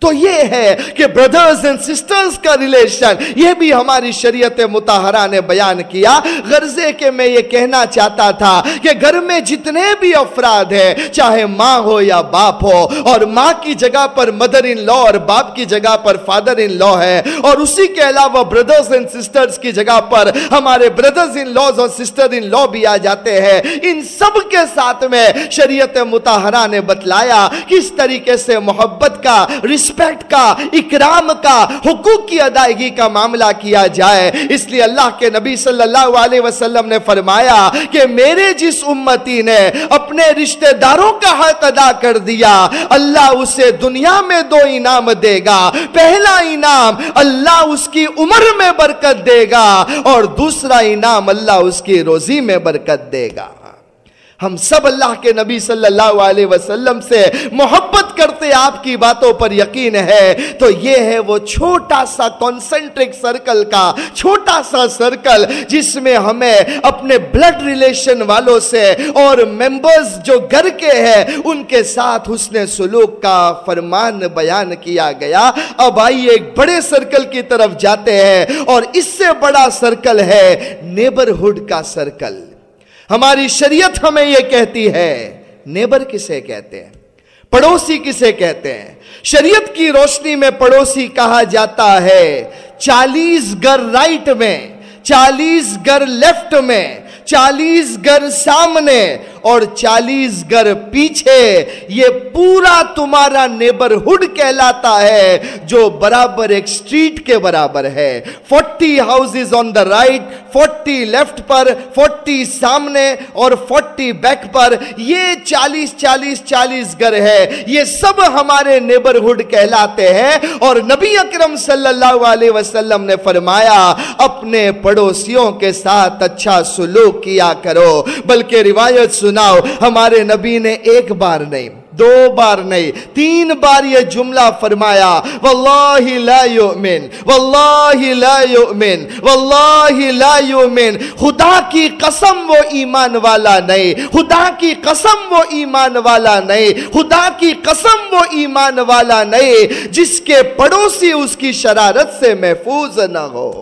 تو یہ ہے کہ بردرز اینڈ سسٹرز کا ریلیشن یہ بھی ہماری شریعت متحرہ نے بیان کیا۔ غرضے کہ میں یہ کہنا چاہتا تھا کہ گھر میں جتنے بھی افراد ہیں، چاہے ماں ہو یا باپ ہو، اور ماں کی جگہ پر مدر ان لا اور باپ کی جگہ پر فادر ان لا ہے، اور اسی کے علاوہ بردرز اینڈ سسٹرز کی جگہ پر ہمارے بردرز ان لاز اور سسٹر ان لا بھی آ جاتے ہیں۔ ان سب کے ساتھ میں شریعت متحرہ نے بتلایا کس طریقے سے محبت کا رسپیکٹ ریسپیکٹ کا، اکرام کا، حقوق کی ادائیگی کا معاملہ کیا جائے۔ اس لیے اللہ کے نبی صلی اللہ علیہ وسلم نے فرمایا کہ میرے جس امتی نے اپنے رشتہ داروں کا حق ادا کر دیا، اللہ اسے دنیا میں دو انعام دے گا۔ پہلا انعام اللہ اس کی عمر میں برکت دے گا اور دوسرا انعام اللہ اس کی روزی میں برکت دے گا۔ ہم سب اللہ کے نبی صلی اللہ علیہ وسلم سے محبت کرتے آپ کی باتوں پر یقین ہے۔ تو یہ ہے وہ چھوٹا سا کانسنٹرک سرکل کا چھوٹا سا سرکل جس میں ہمیں اپنے بلڈ ریلیشن والوں سے اور ممبرز جو گھر کے ہیں، ان کے ساتھ حسن سلوک کا فرمان بیان کیا گیا۔ اب آئیے ایک بڑے سرکل کی طرف جاتے ہیں اور اس سے بڑا سرکل ہے نیبرہڈ کا سرکل ہماری شریعت ہمیں یہ کہتی ہے، نیبر کسے کہتے ہیں؟ پڑوسی کسے کہتے ہیں؟ شریعت کی روشنی میں پڑوسی کہا جاتا ہے، چالیس گر رائٹ میں، چالیس گر لیفٹ میں، چالیس گر سامنے اور چالیس گر پیچھے یہ پورا تمہارا نیبرہڈ کہلاتا ہے جو برابر ایک سٹریٹ کے برابر ہے۔ Forty houses on the right forty left per, forty سامنے اور فورٹی بیک پر۔ یہ چالیس چالیس چالیس گر ہے۔ یہ سب ہمارے نیبرہڈ کہلاتے ہیں۔ اور نبی اکرم صلی اللہ علیہ وسلم نے فرمایا، اپنے پڑوسیوں کے ساتھ اچھا سلوک کیا کرو۔ بلکہ روایت سن سناؤ، ہمارے نبی نے ایک بار نہیں، دو بار نہیں، تین بار یہ جملہ فرمایا واللہ لا یؤمن واللہ لا یؤمن واللہ لا یؤمن خدا کی قسم وہ ایمان والا نہیں، خدا کی قسم وہ ایمان والا نہیں، خدا کی قسم وہ ایمان والا نہیں، جس کے پڑوسی اس کی شرارت سے محفوظ نہ ہو۔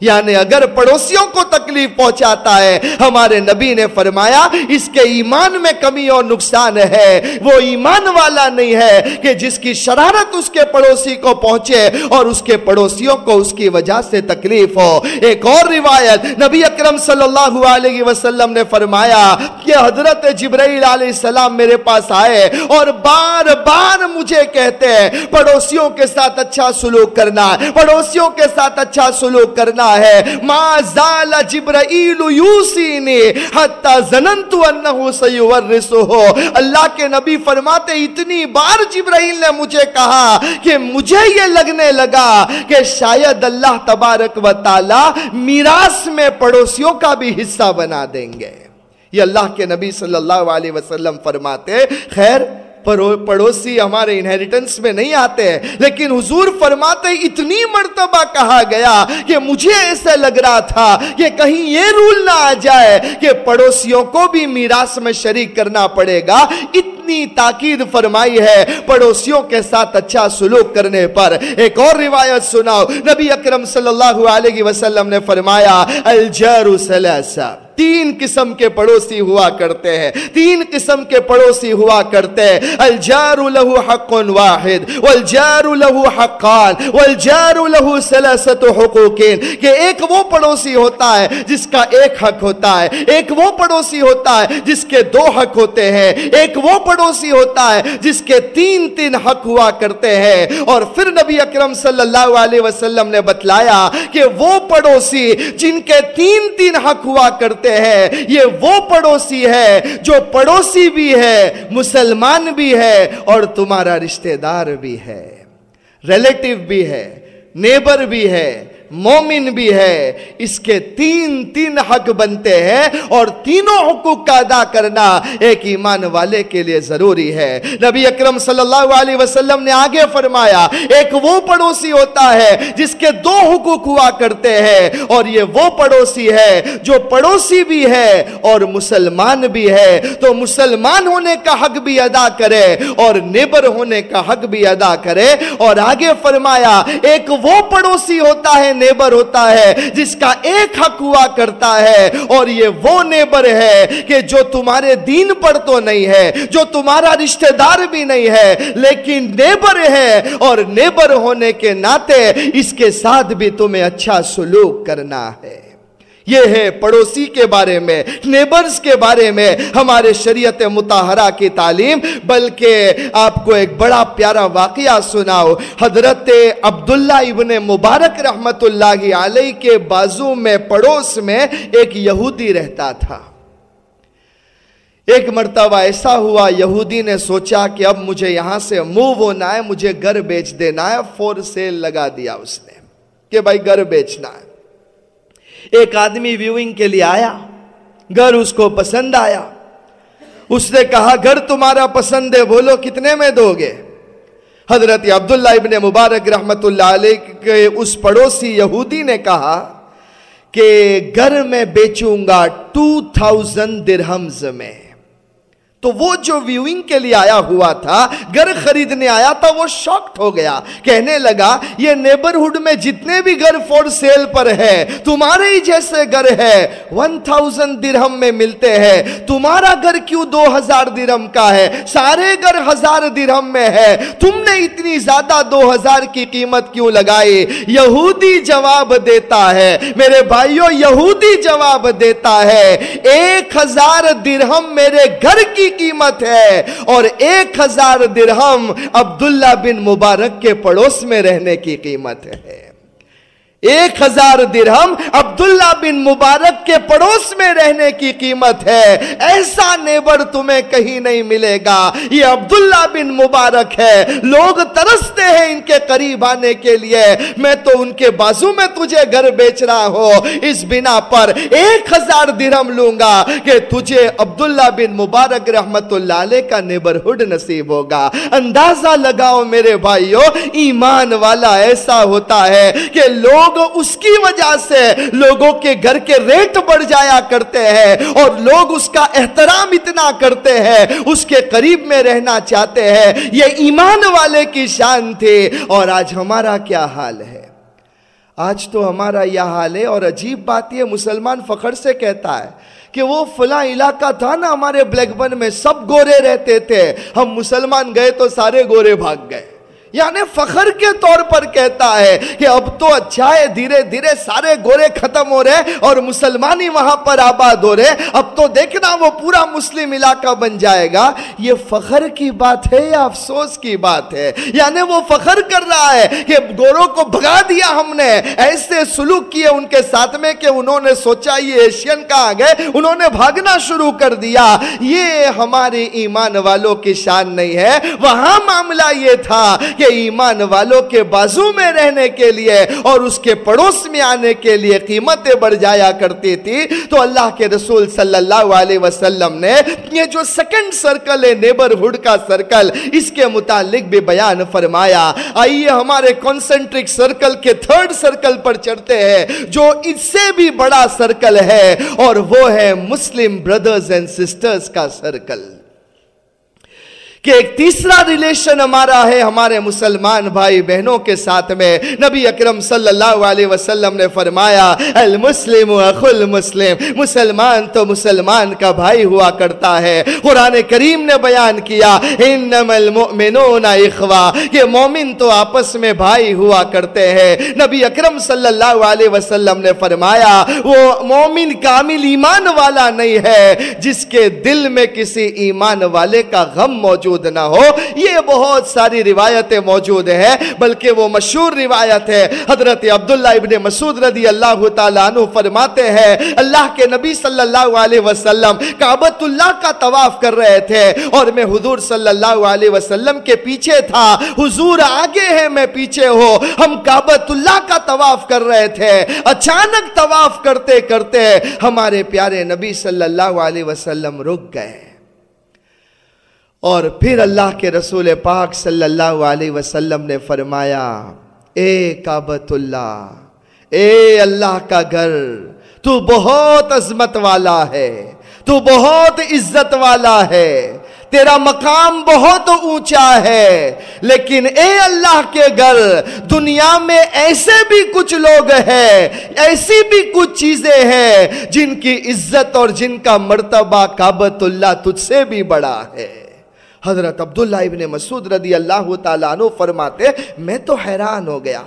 یعنی اگر پڑوسیوں کو تکلیف پہنچاتا ہے، ہمارے نبی نے فرمایا، اس کے ایمان میں کمی اور نقصان ہے۔ وہ ایمان والا نہیں ہے کہ جس کی شرارت اس کے پڑوسی کو پہنچے اور اس کے پڑوسیوں کو اس کی وجہ سے تکلیف ہو۔ ایک اور روایت نبی اکرم صلی اللہ علیہ وسلم نے فرمایا کہ حضرت جبرائیل علیہ السلام میرے پاس آئے اور بار بار مجھے کہتے ہیں، پڑوسیوں کے ساتھ اچھا سلوک کرنا، پڑوسیوں کے ساتھ اچھا سلوک کرنا۔ ہے. ما زال جبرائیل یوسینی حتی زننتو انہو سیورسو ہو اللہ کے نبی فرماتے اتنی بار جبرائیل نے مجھے کہا کہ مجھے یہ لگنے لگا کہ شاید اللہ تبارک و تعالی میراث میں پڑوسیوں کا بھی حصہ بنا دیں گے. یہ اللہ کے نبی صلی اللہ علیہ وسلم فرماتے، خیر پڑوسی ہمارے انہیریٹنس میں نہیں آتے ہیں، لیکن حضور فرماتے اتنی مرتبہ کہا گیا کہ مجھے ایسا لگ رہا تھا کہ کہیں یہ رول نہ آ جائے کہ پڑوسیوں کو بھی میراث میں شریک کرنا پڑے گا۔ اتنی تاکید فرمائی ہے پڑوسیوں کے ساتھ اچھا سلوک کرنے پر۔ ایک اور روایت سناؤ، نبی اکرم صلی اللہ علیہ وسلم نے فرمایا الجر سلاسہ۔ تین قسم کے پڑوسی ہوا کرتے ہیں۔ تین قسم کے پڑوسی ہوا کرتے ہیں۔ الجار له حق واحد، والجار له حقان، والجار له ثلاثه حقوق کہ ایک وہ پڑوسی ہوتا ہے جس کا ایک حق ہوتا ہے، ایک وہ پڑوسی ہوتا ہے جس کے دو حق ہوتے ہیں۔ ایک وہ پڑوسی ہوتا ہے جس کے تین تین حق ہوا کرتے ہیں۔ اور پھر نبی اکرم صلی اللہ علیہ وسلم نے بتلایا کہ وہ پڑوسی جن کے تین تین حق ہوا کرتے ہیں، یہ وہ پڑوسی ہے جو پڑوسی بھی ہے، مسلمان بھی ہے اور تمہارا رشتہ دار بھی ہے ریلیٹیو بھی ہے نیبر بھی ہے۔ مومن بھی ہے، اس کے تین تین حق بنتے ہیں اور تینوں حقوق کا ادا کرنا ایک ایمان والے کے لیے ضروری ہے۔ نبی اکرم صلی اللہ علیہ وسلم نے آگے فرمایا، ایک وہ پڑوسی ہوتا ہے جس کے دو حقوق ہوا کرتے ہیں اور یہ وہ پڑوسی ہے جو پڑوسی بھی ہے اور مسلمان بھی ہے۔ تو مسلمان ہونے کا حق بھی ادا کرے اور نیبر ہونے کا حق بھی ادا کرے۔ اور آگے فرمایا، ایک وہ پڑوسی ہوتا ہے نیبر ہوتا ہے، جس کا ایک حق ہوا کرتا ہے۔ اور یہ وہ نیبر ہے کہ جو تمہارے دین پر تو نہیں ہے، جو تمہارا رشتہ دار بھی نہیں ہے، لیکن نیبر ہے۔ اور نیبر ہونے کے ناطے اس کے ساتھ بھی تمہیں اچھا سلوک کرنا ہے۔ یہ ہے پڑوسی کے بارے میں نیبرز کے بارے میں ہمارے شریعت متحرہ کی تعلیم، بلکہ آپ کو ایک بڑا پیارا واقعہ سناؤ۔ حضرت عبداللہ ابن مبارک رحمت اللہ علیہ کے بازو میں، پڑوس میں ایک یہودی رہتا تھا۔ ایک مرتبہ ایسا ہوا، یہودی نے سوچا کہ اب مجھے یہاں سے موو ہونا ہے مجھے گھر بیچ دینا ہے، فور سیل لگا دیا اس نے کہ بھائی گھر بیچنا ہے۔ ایک آدمی ویوئنگ کے لیے آیا، گھر اس کو پسند آیا۔ اس نے کہا، گھر تمہارا پسند ہے، بولو کتنے میں دو گے؟ حضرت عبداللہ ابن مبارک رحمت اللہ علیہ کے اس پڑوسی یہودی نے کہا کہ گھر میں بیچوں گا ٹو تھاؤزنڈ درہمز میں۔ تو وہ جو ویوئنگ کے لیے آیا ہوا تھا، گھر خریدنے آیا تھا، وہ شاکٹ ہو گیا۔ کہنے لگا، یہ نیبرہڈ میں جتنے بھی گھر فور سیل پر ہے تمہارے ہی جیسے گھر ہے ون تھاؤزنڈ درہم میں ملتے ہیں۔ تمہارا گھر کیوں دو ہزار درہم کا ہے؟ سارے گھر ہزار درہم میں ہے تم نے اتنی زیادہ دو ہزار کی قیمت کیوں لگائی؟ یہودی جواب دیتا ہے۔ میرے بھائیوں یہودی جواب دیتا ہے۔ ایک ہزار درہم میرے گھر کی قیمت ہے۔ اور ایک ہزار درہم عبداللہ بن مبارک کے پڑوس میں رہنے کی قیمت ہے۔ ایک ہزار درہم عبداللہ بن مبارک کے پڑوس میں رہنے کی قیمت ہے۔ ایسا نیبر تمہیں کہیں نہیں ملے گا۔ یہ عبداللہ بن مبارک ہے۔ لوگ ترستے ہیں ان کے قریب آنے کے لیے۔ میں تو ان کے بازو میں تجھے گھر بیچ رہا ہوں۔ اس بنا پر ایک ہزار درہم لوں گا کہ تجھے عبداللہ بن مبارک رحمت اللہ علیہ کا نیبرہڈ نصیب ہوگا۔ اندازہ لگاؤ میرے بھائیوں ایمان والا ایسا ہوتا ہے کہ لوگ لوگ اس کی وجہ سے لوگوں کے گھر کے ریٹ بڑھ جایا کرتے ہیں اور لوگ اس کا احترام اتنا کرتے ہیں، اس کے قریب میں رہنا چاہتے ہیں۔ یہ ایمان والے کی شان تھی۔ اور آج ہمارا کیا حال ہے؟ آج تو ہمارا یہ حال ہے۔ اور عجیب بات یہ مسلمان فخر سے کہتا ہے کہ وہ فلاں علاقہ تھا نا ہمارے بلیک بن میں، سب گورے رہتے تھے۔ ہم مسلمان گئے تو سارے گورے بھاگ گئے۔ یعنی فخر کے طور پر کہتا ہے کہ اب تو اچھا ہے دھیرے دھیرے سارے گورے ختم ہو رہے اور مسلمانی وہاں پر آباد ہو رہے۔ اب تو دیکھنا وہ پورا مسلم علاقہ بن جائے گا۔ یہ فخر کی بات ہے یا افسوس کی بات ہے؟ یعنی وہ فخر کر رہا ہے کہ گوروں کو بھگا دیا ہم نے، ایسے سلوک کیے ان کے ساتھ میں کہ انہوں نے سوچا یہ ایشین کہاں گئے؟ انہوں نے بھاگنا شروع کر دیا۔ یہ ہمارے ایمان والوں کی شان نہیں ہے۔ وہاں معاملہ یہ تھا کہ ایمان والوں کے بازو میں رہنے کے لیے اور اس کے پڑوس میں آنے کے لیے قیمتیں بڑھ جایا کرتی تھی، تو اللہ کے رسول صلی اللہ علیہ وسلم نے یہ جو سیکنڈ سرکل ہے نیبرہڈ کا سرکل اس کے متعلق بھی بیان فرمایا۔ آئیے ہمارے کانسنٹرک سرکل کے تھرڈ سرکل پر چڑھتے ہیں، جو اس سے بھی بڑا سرکل ہے اور وہ ہے مسلم بردرز اینڈ سسٹرز کا سرکل کہ ایک تیسرا ریلیشن ہمارا ہے، ہمارے مسلمان بھائی بہنوں کے ساتھ میں۔ نبی اکرم صلی اللہ علیہ وسلم نے فرمایا، المسلم المسلم، مسلمان تو مسلمان کا بھائی ہوا کرتا ہے۔ قرآن کریم نے بیان کیا، انما المؤمنون اخوا کہ مومن تو آپس میں بھائی ہوا کرتے ہیں۔ نبی اکرم صلی اللہ علیہ وسلم نے فرمایا، وہ مومن کامل ایمان والا نہیں ہے، جس کے دل میں کسی ایمان والے کا غم موجود موجود نہ ہو، یہ بہت ساری روایتیں موجود ہیں، بلکہ وہ مشہور روایت ہے۔ حضرت عبداللہ ابن مسعود رضی اللہ تعالیٰ عنہ فرماتے ہیں، اللہ کے نبی صلی اللہ علیہ وسلم کعبت اللہ کا طواف کر رہے تھے۔ اور میں حضور صلی اللہ علیہ وسلم کے پیچھے تھا۔ حضور آگے ہیں، میں پیچھے ہو ہم کعبت اللہ کا طواف کر رہے تھے۔ اچانک طواف کرتے کرتے ہمارے پیارے نبی صلی اللہ علیہ وسلم رک گئے۔ اور پھر اللہ کے رسول پاک صلی اللہ علیہ وسلم نے فرمایا، اے کعبت اللہ، اے اللہ کا گھر، تو بہت عظمت والا ہے، تو بہت عزت والا ہے، تیرا مقام بہت اونچا ہے، لیکن اے اللہ کے گھر، دنیا میں ایسے بھی کچھ لوگ ہیں، ایسی بھی کچھ چیزیں ہیں، جن کی عزت اور جن کا مرتبہ کعبت اللہ تجھ سے بھی بڑا ہے۔ حضرت عبداللہ ابن مسعود رضی اللہ تعالیٰ عنہ فرماتے میں تو حیران ہو گیا۔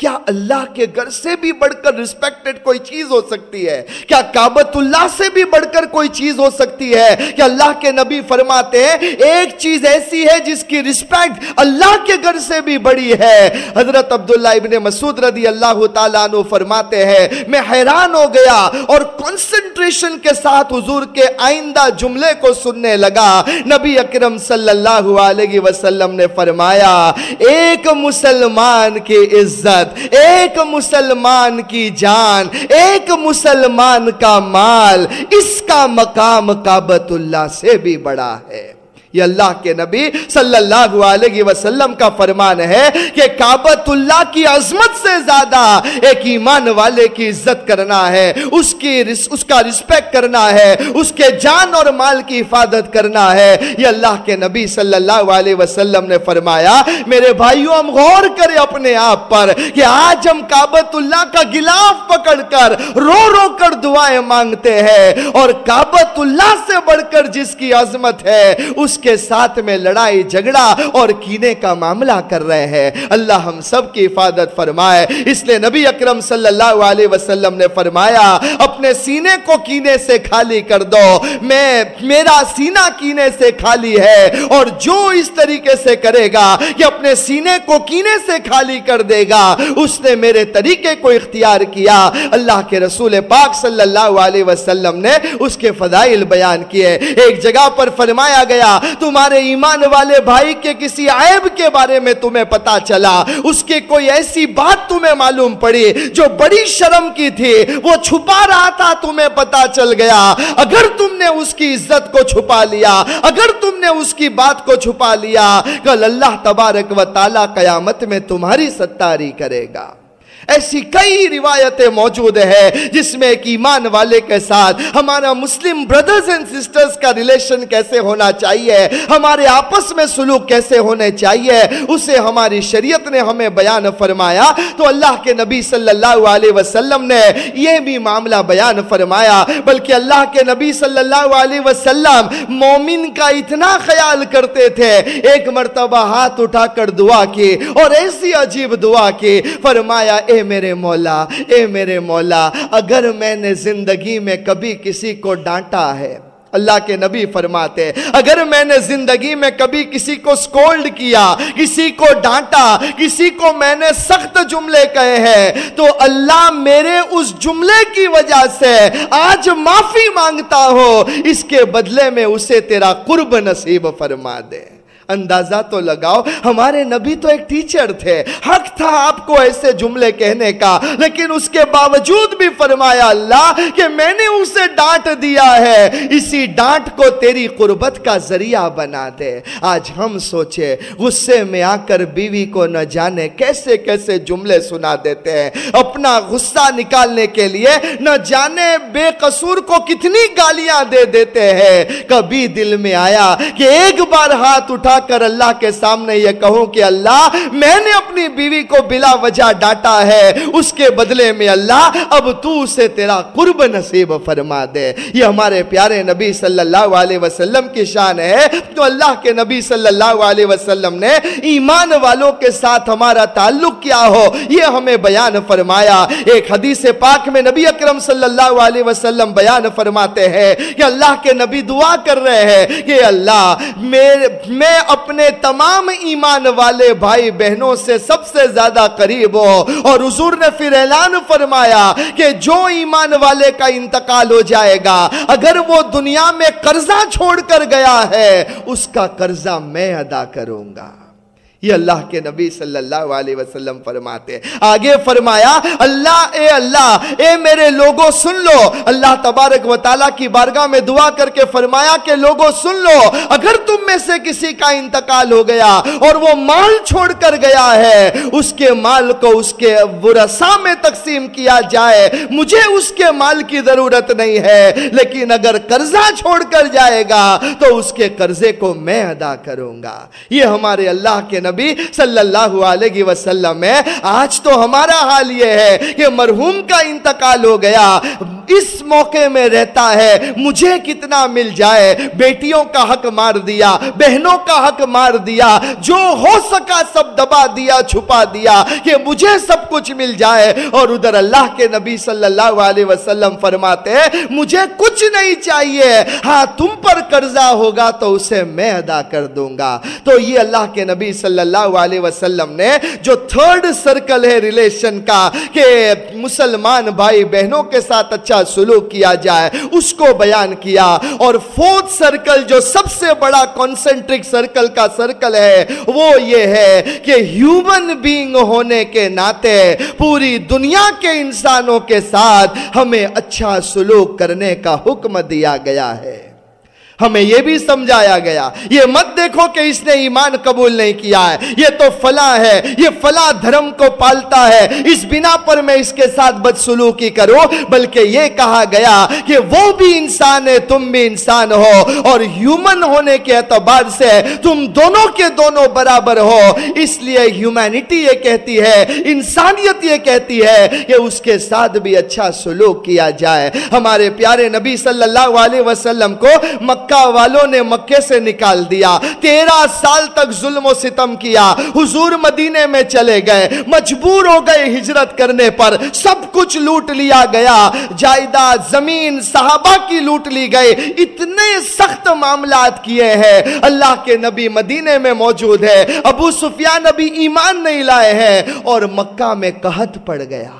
کیا اللہ کے گھر سے بھی بڑھ کر رسپیکٹڈ کوئی چیز ہو سکتی ہے؟ کیا کعبت اللہ سے بھی بڑھ کر کوئی چیز ہو سکتی ہے؟ کہ اللہ کے نبی فرماتے ہیں، ایک چیز ایسی ہے جس کی رسپیکٹ اللہ کے گھر سے بھی بڑی ہے۔ حضرت عبداللہ ابن مسعود رضی اللہ تعالیٰ عنہ فرماتے ہیں، میں حیران ہو گیا اور کنسنٹریشن کے ساتھ حضور کے آئندہ جملے کو سننے لگا۔ نبی اکرم صلی اللہ علیہ وسلم نے فرمایا، ایک مسلمان کی عزت عزت ایک مسلمان کی جان، ایک مسلمان کا مال، اس کا مقام کابت اللہ سے بھی بڑا ہے۔ یہ اللہ کے نبی صلی اللہ علیہ وسلم کا فرمان ہے کہ کعبت اللہ کی عظمت سے زیادہ ایک ایمان والے کی عزت کرنا ہے، اس کی اس کا رسپیکٹ کرنا ہے، اس کے جان اور مال کی حفاظت کرنا ہے۔ یہ اللہ کے نبی صلی اللہ علیہ وسلم نے فرمایا، میرے بھائیوں ہم غور کریں اپنے آپ پر کہ آج ہم کعبت اللہ کا گلاف پکڑ کر رو رو کر دعائیں مانگتے ہیں اور کعبت اللہ سے بڑھ کر جس کی عظمت ہے، اس کے ساتھ میں لڑائی، جھگڑا اور کینے کا معاملہ کر رہے ہیں۔ اللہ ہم سب کی حفاظت فرمائے۔ اس لیے نبی اکرم صلی اللہ علیہ وسلم نے فرمایا، اپنے سینے کو کینے سے خالی کر دو۔ میں، میرا سینہ کینے سے خالی ہے۔ اور جو اس طریقے سے کرے گا کہ اپنے سینے کو کینے سے خالی کر دے گا، اس نے میرے طریقے کو اختیار کیا۔ اللہ کے رسول پاک صلی اللہ علیہ وسلم نے اس کے فضائل بیان کیے۔ ایک جگہ پر فرمایا گیا تمہارے ایمان والے بھائی کے کسی عیب کے بارے میں تمہیں پتا چلا۔ اس کے کوئی ایسی بات تمہیں معلوم پڑی جو بڑی شرم کی تھی، وہ چھپا رہا تھا، تمہیں پتا چل گیا۔ اگر تم نے اس کی عزت کو چھپا لیا، اگر تم نے اس کی بات کو چھپا لیا، کل اللہ تبارک و تعالی قیامت میں تمہاری ستاری کرے گا۔ ایسی کئی روایتیں موجود ہے جس میں ایک ایمان والے کے ساتھ ہمارا مسلم بردرز اینڈ سسٹرز کا ریلیشن کیسے ہونا چاہیے؟ ہمارے آپس میں سلوک کیسے ہونے چاہیے؟ اسے ہماری شریعت نے ہمیں بیان فرمایا۔ تو اللہ کے نبی صلی اللہ علیہ وسلم نے یہ بھی معاملہ بیان فرمایا۔ بلکہ اللہ کے نبی صلی اللہ علیہ وسلم مومن کا اتنا خیال کرتے تھے۔ ایک مرتبہ ہاتھ اٹھا کر دعا کی اور ایسی عجیب دعا کی۔ فرمایا اے میرے مولا، اے میرے مولا، اگر میں نے زندگی میں کبھی کسی کو ڈانٹا ہے، اللہ کے نبی فرماتے، اگر میں نے زندگی میں کبھی کسی کو سکولڈ کیا، کسی کو ڈانٹا، کسی کو میں نے سخت جملے کہے ہیں، تو اللہ میرے اس جملے کی وجہ سے آج معافی مانگتا ہو، اس کے بدلے میں اسے تیرا قرب نصیب فرما دے۔ اندازہ تو لگاؤ، ہمارے نبی تو ایک ٹیچر تھے۔ حق تھا آپ کو ایسے جملے کہنے کا، لیکن اس کے باوجود بھی فرمایا اللہ کہ میں نے اسے ڈانٹ دیا ہے۔ اسی ڈانٹ کو تیری قربت کا ذریعہ بنا دے۔ آج ہم سوچے، غصے میں آ کر بیوی کو نہ جانے کیسے کیسے جملے سنا دیتے ہیں۔ اپنا غصہ نکالنے کے لیے نہ جانے بے قصور کو کتنی گالیاں دے دیتے ہیں۔ کبھی دل میں آیا کہ ایک بار ہاتھ اٹھا کر اللہ کے سامنے یہ کہوں کہ اللہ، میں نے اپنی بیوی کو بلا وجہ ڈاٹا ہے۔ اس کے بدلے میں اللہ، اب تو اسے تیرا قرب نصیب فرما دے۔ یہ ہمارے پیارے نبی صلی اللہ علیہ وسلم کی شان ہے۔ تو اللہ کے نبی صلی اللہ علیہ وسلم نے ایمان والوں کے ساتھ ہمارا تعلق کیا ہو۔ یہ ہمیں بیان فرمایا۔ ایک حدیث پاک میں نبی اکرم صلی اللہ علیہ وسلم بیان فرماتے ہیں کہ اللہ کے نبی دعا کر رہے ہیں کہ اللہ میں اپنے تمام ایمان والے بھائی بہنوں سے سب سے زیادہ قریب ہو۔ اور حضور نے پھر اعلان فرمایا کہ جو ایمان والے کا انتقال ہو جائے گا، اگر وہ دنیا میں قرضہ چھوڑ کر گیا ہے، اس کا قرضہ میں ادا کروں گا۔ یہ اللہ کے نبی صلی اللہ علیہ وسلم فرماتے آگے فرمایا، اللہ، اے اللہ، اے میرے لوگوں سن لو۔ اللہ تبارک و تعالیٰ کی بارگاہ میں دعا کر کے فرمایا کہ لوگوں سن لو۔ اگر تم میں سے کسی کا انتقال ہو گیا اور وہ مال چھوڑ کر گیا ہے، اس کے مال کو اس کے ورسا میں تقسیم کیا جائے۔ مجھے اس کے مال کی ضرورت نہیں ہے، لیکن اگر قرضہ چھوڑ کر جائے گا تو اس کے قرضے کو میں ادا کروں گا۔ یہ ہمارے اللہ کے نبی نبی صلی اللہ علیہ وسلم ہے، آج تو ہمارا حال یہ ہے کہ مرحوم کا انتقال ہو گیا۔ اس موقع میں رہتا ہے، مجھے کتنا مل جائے۔ بیٹیوں کا حق مار دیا، بہنوں کا حق مار دیا، جو ہو سکا سب دبا دیا، چھپا دیا کہ مجھے سب کچھ مل جائے۔ اور ادھر اللہ کے نبی صلی اللہ علیہ وسلم فرماتے ہیں، مجھے کچھ نہیں چاہیے۔ ہاں تم پر قرضہ ہوگا تو اسے میں ادا کر دوں گا۔ تو یہ اللہ کے نبی صلی صلی اللہ علیہ وسلم نے جو تھرڈ سرکل ہے ریلیشن کا کہ مسلمان بھائی بہنوں کے ساتھ اچھا سلوک کیا جائے، اس کو بیان کیا۔ اور فورتھ سرکل جو سب سے بڑا کانسنٹرک سرکل کا سرکل ہے، وہ یہ ہے کہ ہیومن بینگ ہونے کے ناطے پوری دنیا کے انسانوں کے ساتھ ہمیں اچھا سلوک کرنے کا حکم دیا گیا ہے۔ ہمیں یہ بھی سمجھایا گیا۔ یہ مت دیکھو کہ اس نے ایمان قبول نہیں کیا ہے۔ یہ تو فلاں ہے۔ یہ فلاں دھرم کو پالتا ہے۔ اس بنا پر میں اس کے ساتھ بدسلوکی کروں، بلکہ یہ کہا گیا کہ وہ بھی انسان ہے، تم بھی انسان ہو۔ اور ہیومن ہونے کے اعتبار سے تم دونوں کے دونوں برابر ہو۔ اس لیے ہیومینٹی یہ کہتی ہے، انسانیت یہ کہتی ہے کہ اس کے ساتھ بھی اچھا سلوک کیا جائے۔ ہمارے پیارے نبی صلی اللہ علیہ وسلم کو مکہ مکہ والوں نے مکے سے نکال دیا۔ تیرہ سال تک ظلم و ستم کیا۔ حضور مدینے میں چلے گئے۔ مجبور ہو گئے ہجرت کرنے پر۔ سب کچھ لوٹ لیا گیا۔ جائیداد، زمین، صحابہ کی لوٹ لی گئے اتنے سخت معاملات کیے ہیں۔ اللہ کے نبی مدینے میں موجود ہے۔ ابو سفیان نبی ایمان نہیں لائے ہیں۔ اور مکہ میں قحط پڑ گیا۔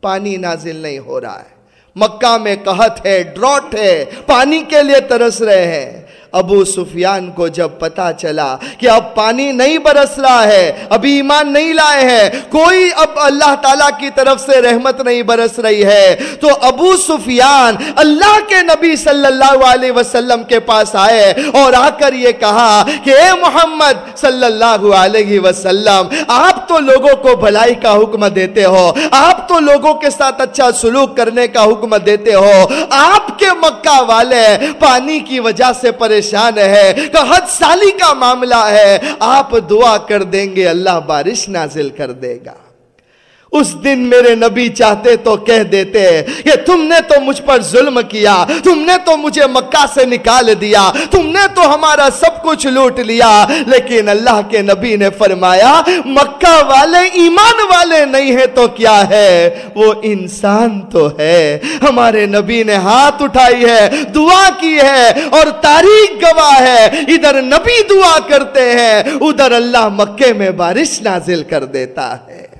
پانی نازل نہیں ہو رہا ہے۔ مکہ میں قحط ہے ڈراٹ ہے پانی کے لیے ترس رہے ہیں۔ ابو سفیان کو جب پتا چلا کہ اب پانی نہیں برس رہا ہے ابھی ایمان نہیں لائے ہیں، کوئی اب اللہ تعالیٰ کی طرف سے رحمت نہیں برس رہی ہے۔ تو ابو سفیان اللہ کے نبی صلی اللہ علیہ وسلم کے پاس آئے اور آ کر یہ کہا کہ اے محمد صلی اللہ علیہ وسلم، آپ تو لوگوں کو بھلائی کا حکم دیتے ہو، آپ تو لوگوں کے ساتھ اچھا سلوک کرنے کا حکم دیتے ہو۔ آپ کے مکہ والے پانی کی وجہ سے پریشان پریشان ہے کہ حد سالی کا معاملہ ہے۔ آپ دعا کر دیں گے، اللہ بارش نازل کر دے گا۔ اس دن میرے نبی چاہتے تو کہہ دیتے کہ تم نے تو مجھ پر ظلم کیا، تم نے تو مجھے مکہ سے نکال دیا، تم نے تو ہمارا سب کچھ لوٹ لیا۔ لیکن اللہ کے نبی نے فرمایا، مکہ والے ایمان والے نہیں ہے تو کیا ہے؟ وہ انسان تو ہے۔ ہمارے نبی نے ہاتھ اٹھائی ہے، دعا کی ہے اور تاریخ گواہ ہے۔ ادھر نبی دعا کرتے ہیں، ادھر اللہ مکے میں بارش نازل کر دیتا ہے۔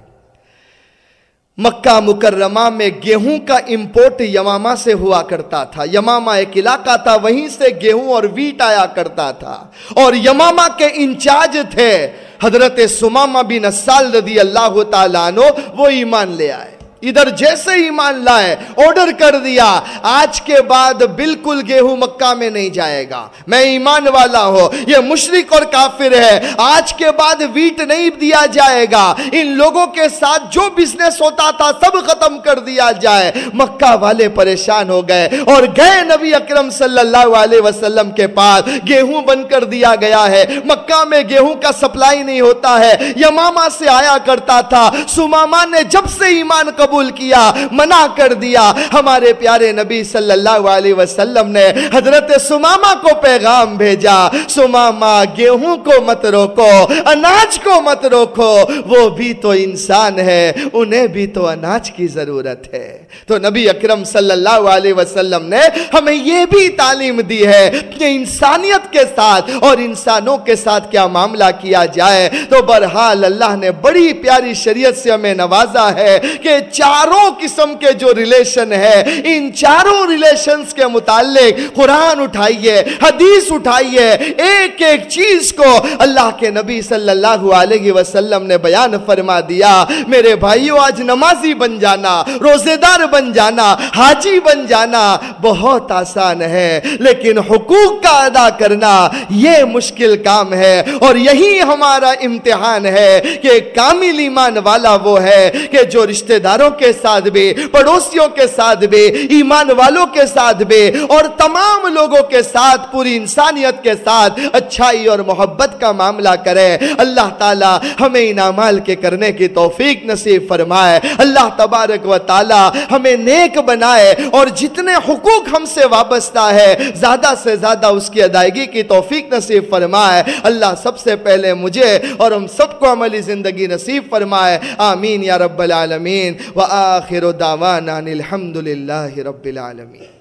مکہ مکرمہ میں گیہوں کا امپورٹ یماما سے ہوا کرتا تھا۔ یماما ایک علاقہ تھا، وہیں سے گیہوں اور ویٹ آیا کرتا تھا۔ اور یماما کے انچارج تھے۔ حضرت سمامہ بن سال رضی اللہ تعالیٰ عنہ، وہ ایمان لے آئے۔ ادھر جیسے ایمان لائے آرڈر کر دیا، آج کے بعد بالکل گیہوں مکہ میں نہیں جائے گا۔ میں ایمان والا ہوں، یہ مشرق اور کافر ہے۔ آج کے بعد ویٹ نہیں دیا جائے گا۔ ان لوگوں کے ساتھ جو بزنس ہوتا تھا، سب ختم کر دیا جائے۔ مکہ والے پریشان ہو گئے اور گئے نبی اکرم صلی اللہ علیہ وسلم کے پاس۔ گیہوں بن کر دیا گیا ہے۔ مکہ میں گیہوں کا سپلائی نہیں ہوتا ہے۔ یماما سے آیا کرتا تھا۔ سماما نے جب سے ایمان قبول قبول کیا، منع کر دیا۔ ہمارے پیارے نبی صلی اللہ علیہ وسلم نے حضرت سماما کو پیغام بھیجا۔ سماما گیہوں کو مت روکو، اناج کو مت روکو۔ وہ بھی تو انسان ہے، انہیں بھی تو اناج کی ضرورت ہے۔ تو نبی اکرم صلی اللہ علیہ وسلم نے ہمیں یہ بھی تعلیم دی ہے کہ انسانیت کے ساتھ اور انسانوں کے ساتھ کیا معاملہ کیا جائے۔ تو برحال اللہ نے بڑی پیاری شریعت سے ہمیں نوازا ہے کہ چاروں قسم کے جو ریلیشن ہے ان چاروں ریلیشنز کے متعلق قرآن اٹھائیے، حدیث اٹھائیے، ایک ایک چیز کو اللہ کے نبی صلی اللہ علیہ وسلم نے بیان فرما دیا۔ میرے بھائیو، آج نمازی بن جانا روزے دار بن جانا، حاجی بن جانا بہت آسان ہے۔ لیکن حقوق کا ادا کرنا یہ مشکل کام ہے۔ اور یہی ہمارا امتحان ہے کہ کامل ایمان والا وہ ہے کہ جو رشتہ داروں کے ساتھ بھی، پڑوسیوں کے ساتھ بھی، ایمان والوں کے ساتھ بھی، اور تمام لوگوں کے ساتھ، پوری انسانیت کے ساتھ اچھائی اور محبت کا معاملہ کرے اللہ تعالی ہمیں ان اعمال کے کرنے کی توفیق نصیب فرمائے۔ اللہ تبارک و تعالی ہمیں نیک بنائے اور جتنے حقوق ہم سے وابستہ ہے، زیادہ سے زیادہ اس کی ادائیگی کی توفیق نصیب فرمائے۔ اللہ سب سے پہلے مجھے اور ہم سب کو عملی زندگی نصیب فرمائے۔ آمین یا رب العالمین۔ وآخر دعوانا الحمد للہ رب العالمين